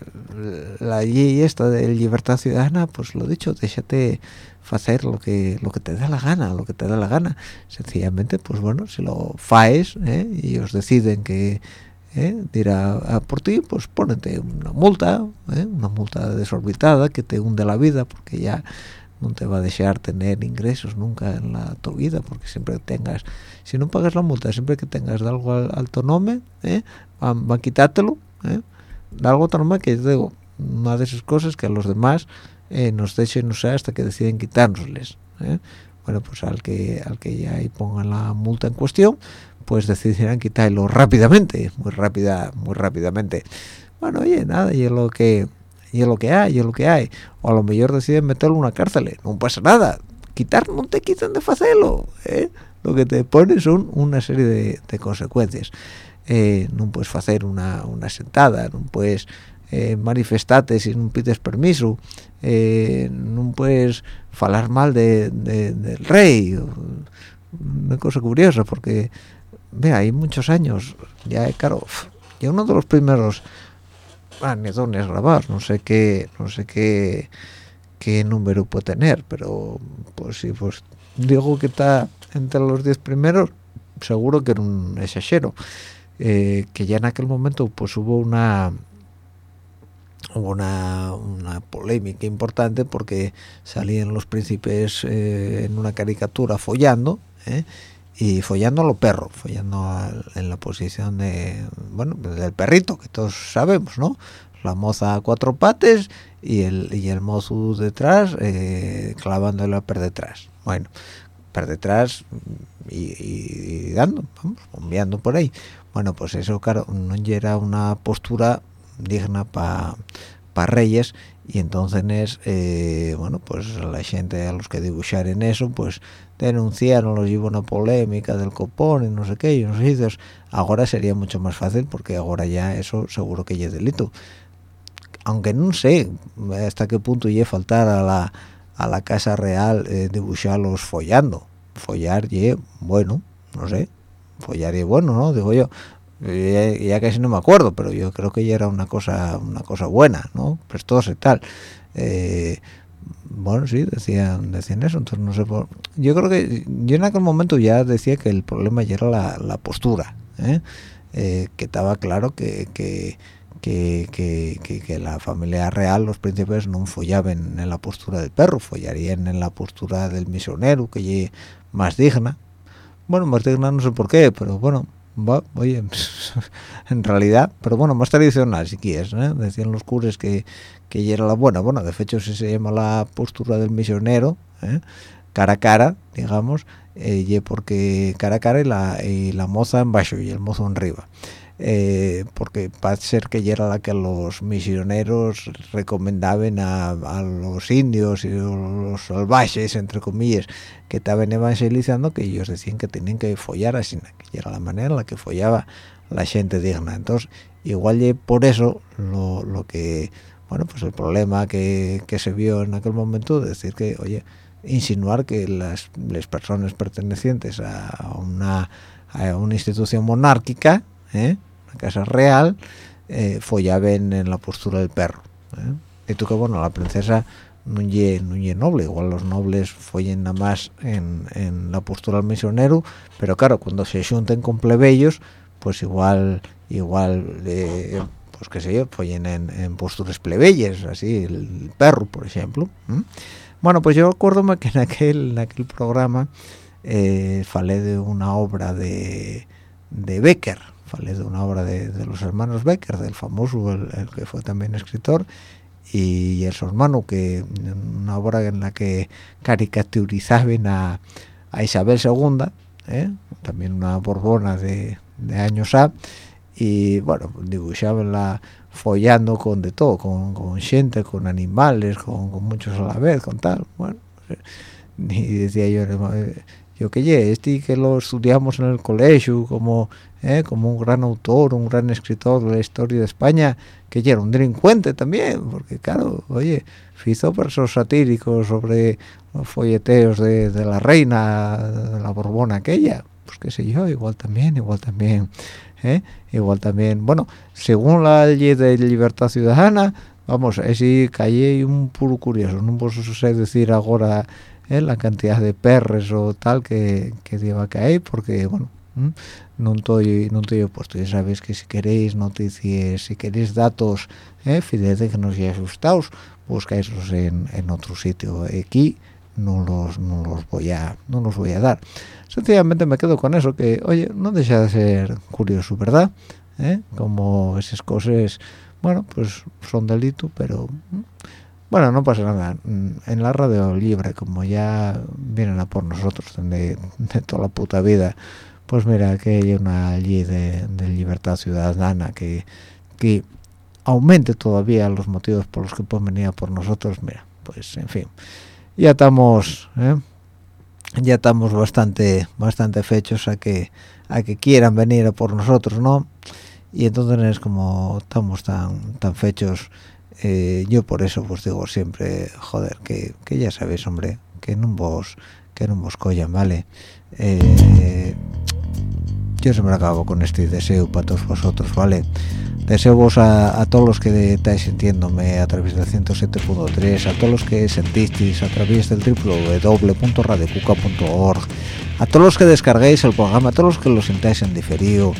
B: la ley esta de libertad ciudadana pues lo dicho déjate hacer lo que lo que te da la gana lo que te da la gana sencillamente pues bueno si lo faes ¿eh? y os deciden que ¿eh? dirá a por ti pues ponete una multa ¿eh? una multa desorbitada que te hunde la vida porque ya no te va a dejar tener ingresos nunca en la tu vida porque siempre tengas si no pagas la multa siempre que tengas de algo alto nombre ¿eh? van, a quitártelo ¿eh? de algo autónomo que yo una de esas cosas que a los demás eh, nos dejen usar hasta que deciden quitárnosles ¿eh? bueno pues al que al que ya ahí pongan la multa en cuestión pues decidirán quitarlo rápidamente muy rápida muy rápidamente bueno oye nada y lo que y es lo que hay, y es lo que hay. O a lo mejor deciden meterlo en una cárcel, no pasa nada. Quitar no te quitan de hacerlo. ¿eh? Lo que te ponen son una serie de, consecuencias. Eh, no puedes hacer una, una sentada, no puedes eh, manifestarte si no pides permiso, eh, no puedes hablar mal de, del rey. Una cosa curiosa, porque, vea, hay muchos años, ya, claro, ya uno de los primeros anedones grabar no sé qué no sé qué qué número puede tener pero pues sí pues digo que está entre los 10 primeros seguro que era un exagero eh, que ya en aquel momento pues hubo una hubo una, una polémica importante porque salían los príncipes eh, en una caricatura follando ¿eh? Y follando a lo perro, follando en la posición de, bueno, del perrito, que todos sabemos, ¿no? La moza a cuatro pates y el, y el mozo detrás eh, clavándolo per detrás. Bueno, per detrás y, dando, vamos, bombeando por ahí. Bueno, pues eso, claro, no era una postura digna para pa reyes y entonces eh, bueno pues la gente a los que dibujaron eso pues denunciaron los llevó una polémica del copón y no sé qué y no sé ahora sería mucho más fácil porque ahora ya eso seguro que ya es delito. Aunque no sé hasta qué punto ya faltar a la a la casa real eh, dibujarlos follando. Follar bueno no sé. Follar y bueno no digo yo ya, casi no me acuerdo pero yo creo que ya era una cosa una cosa buena no prestosa y tal eh, bueno sí decían decían eso entonces no sé por yo creo que yo en aquel momento ya decía que el problema ya era la, postura ¿eh? Eh, que estaba claro que, que que, que, la familia real, los príncipes, no follaban en la postura del perro, follarían en la postura del misionero, que es más digna. Bueno, más digna no sé por qué, pero bueno, va, oye, en realidad, pero bueno, más tradicional si quieres, ¿eh? decían los cures que, que era la buena, bueno, de hecho si se llama la postura del misionero, ¿eh? cara a cara digamos y porque cara a cara y la, y la moza en bajo y el mozo en arriba eh, porque parece ser que ya era la que los misioneros recomendaban a, los indios y los salvajes, entre comillas, que estaban evangelizando, que ellos decían que tenían que follar así, que era la manera en la que follaba la gente digna. Entonces, igual por eso lo, que, bueno, pues el problema que, se vio en aquel momento, decir que, oye, insinuar que las, las personas pertenecientes a una, a una institución monárquica, ¿eh? Casa real eh, follaban en la postura del perro ¿eh? y tú que bueno la princesa no es noble igual los nobles follen nada más en, la postura del misionero pero claro cuando se junten con plebeyos pues igual igual eh, pues qué sé yo follen en, posturas plebeyes así el perro por ejemplo bueno pues yo acuerdo que en aquel en aquel programa eh, falé de una obra de de Becker falé de una obra de, los hermanos Becker, del famoso, el, que fue también escritor, y, el su hermano, que una obra en la que caricaturizaban a, Isabel II, ¿eh? también una borbona de, años A, y bueno, dibujaban la follando con de todo, con, con gente, con animales, con, muchos a la vez, con tal, bueno, y decía yo, yo que ye, este que lo estudiamos en el colegio como ¿eh? como un gran autor, un gran escritor de la historia de España, que ya era un delincuente también, porque claro, oye, hizo versos satíricos sobre los folleteos de, la reina, de la Borbona aquella, pues qué sé yo, igual también, igual también, ¿eh? igual también, bueno, según la ley de libertad ciudadana, vamos, así calle un puro curioso, no puedo decir ahora ¿eh? la cantidad de perres o tal que, que lleva que hay, porque, bueno, no estoy no estoy opuesto ya sabéis que si queréis noticias si queréis datos eh, nos y asustados buscáislos en, en otro sitio. Aquí no los no los voy a no los voy a dar. Sencillamente me quedo con eso que oye no deja de ser curioso verdad ¿Eh? como esas cosas bueno pues son delito pero bueno no pasa nada. En la radio libre como ya vienen a por nosotros de, de toda la puta vida pues mira que hay una ley de, libertad ciudadana que, que aumente todavía los motivos por los que venir por nosotros. Mira pues en fin ya estamos ¿eh? ya estamos bastante bastante fechos a que a que quieran venir por nosotros no y entonces es como estamos tan tan fechos eh, yo por eso pues digo siempre joder que, que ya sabéis hombre que no vos que no vos collan vale eh, yo se me acabo con este deseo para todos vosotros, ¿vale? Deseo vos a, todos los que estáis sintiéndome a través del 107.3, a todos los que sentisteis a través del www.radiocuca.org, a todos los que descarguéis el programa, a todos los que lo sintáis en diferido,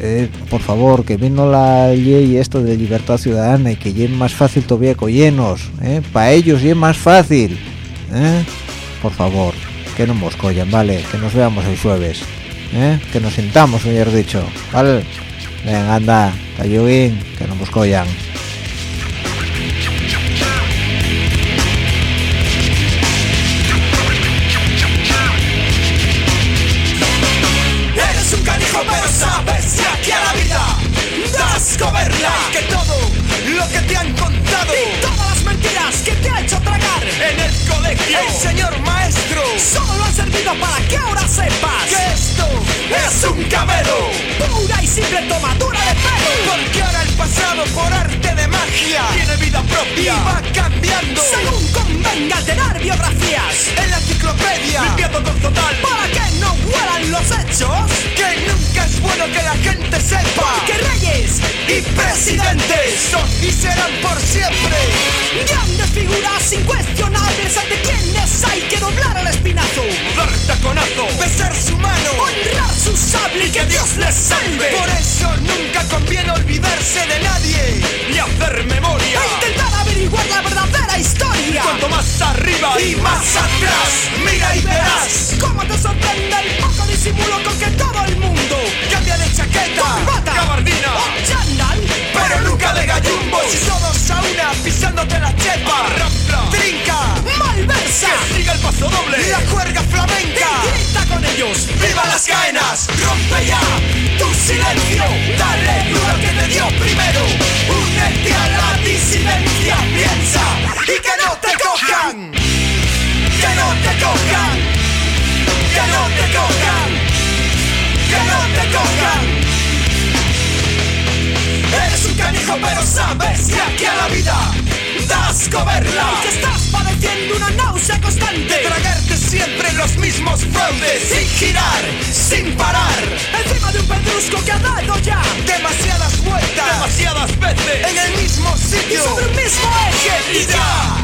B: eh, por favor, que vino la ley esto de libertad ciudadana y que es más fácil todavía collenos, ¿eh? para ellos es más fácil, ¿eh? por favor, que no nos collan, ¿vale? Que nos veamos el jueves. ¿Eh? que nos sintamos, mejor dicho, ¿vale? Venga, anda, bien, que nos
C: pero sabes que todo lo que te han contado y todas las mentiras que te ha hecho tragar colegio, el señor maestro, solo han servido para que ahora sepas que esto es un cabelo, pura y simple tomadura de porque ahora el pasado por arte de magia tiene vida propia. Y va cambiando. Según convenga tener biografías en la enciclopedia, limpiando con total. Para que no huelan los hechos, que nunca es bueno que la gente sepa que reyes y presidentes son y serán por siempre. Grandes figuras incuestionables ante quienes hay que doblar el espinazo, dar taconazo, besar su mano, honrar su sable y que Dios les salve. Por eso nunca conviene olvidarse de nadie y hacer memoria e intentar averiguar la verdadera historia. Cuanto más arriba y más atrás, mira y verás cómo te sorprende el poco disimulo con que todo el mundo cambia de chaqueta, corbata, gabardina o chandal, pero nunca de gallumbo. Si todos a una pisándote la chepa, trinca, malversa.
E: Que siga el paso doble.
C: La cuerda flamenca. ¡Viva las caenas! ¡Rompe ya tu silencio! ¡Dale duro que te dio primero! ¡Únete a la disidencia! ¡Piensa! ¡Y que no te cojan! ¡Que no te cojan! ¡Que no te cojan! ¡Que no te cojan! Eres un canijo pero sabes que aquí a la vida das coberla
E: Que estás padeciendo una náusea constante.
C: tragarte siempre los mismos fraudes sin girar, sin parar.
E: Encima de un pedrusco que ha dado ya.
C: Demasiadas vueltas
E: Demasiadas veces.
C: en el mismo
E: Y
C: sitio.
E: sobre un mismo eje.
C: Y ya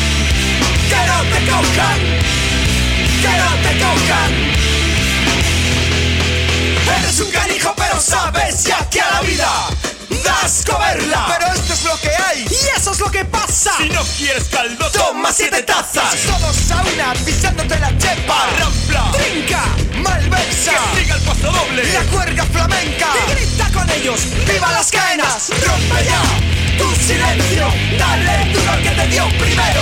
C: Que no te cojan, que no te cojan. Eres un canijo pero sabes ya que a la vida das coberla. Pero esto es lo que hay
E: Y eso es lo que pasa. Si no quieres caldo,
C: Toma siete tazas, todos a una pisándote la chepa.
E: Rampla.
C: Trinca, malversa,
E: Que siga el paso doble.
C: la cuerda flamenca.
E: Y grita con ellos.
C: ¡Viva las caenas! ¡Rompe ya tu silencio! ¡Dale duro al que te dio primero!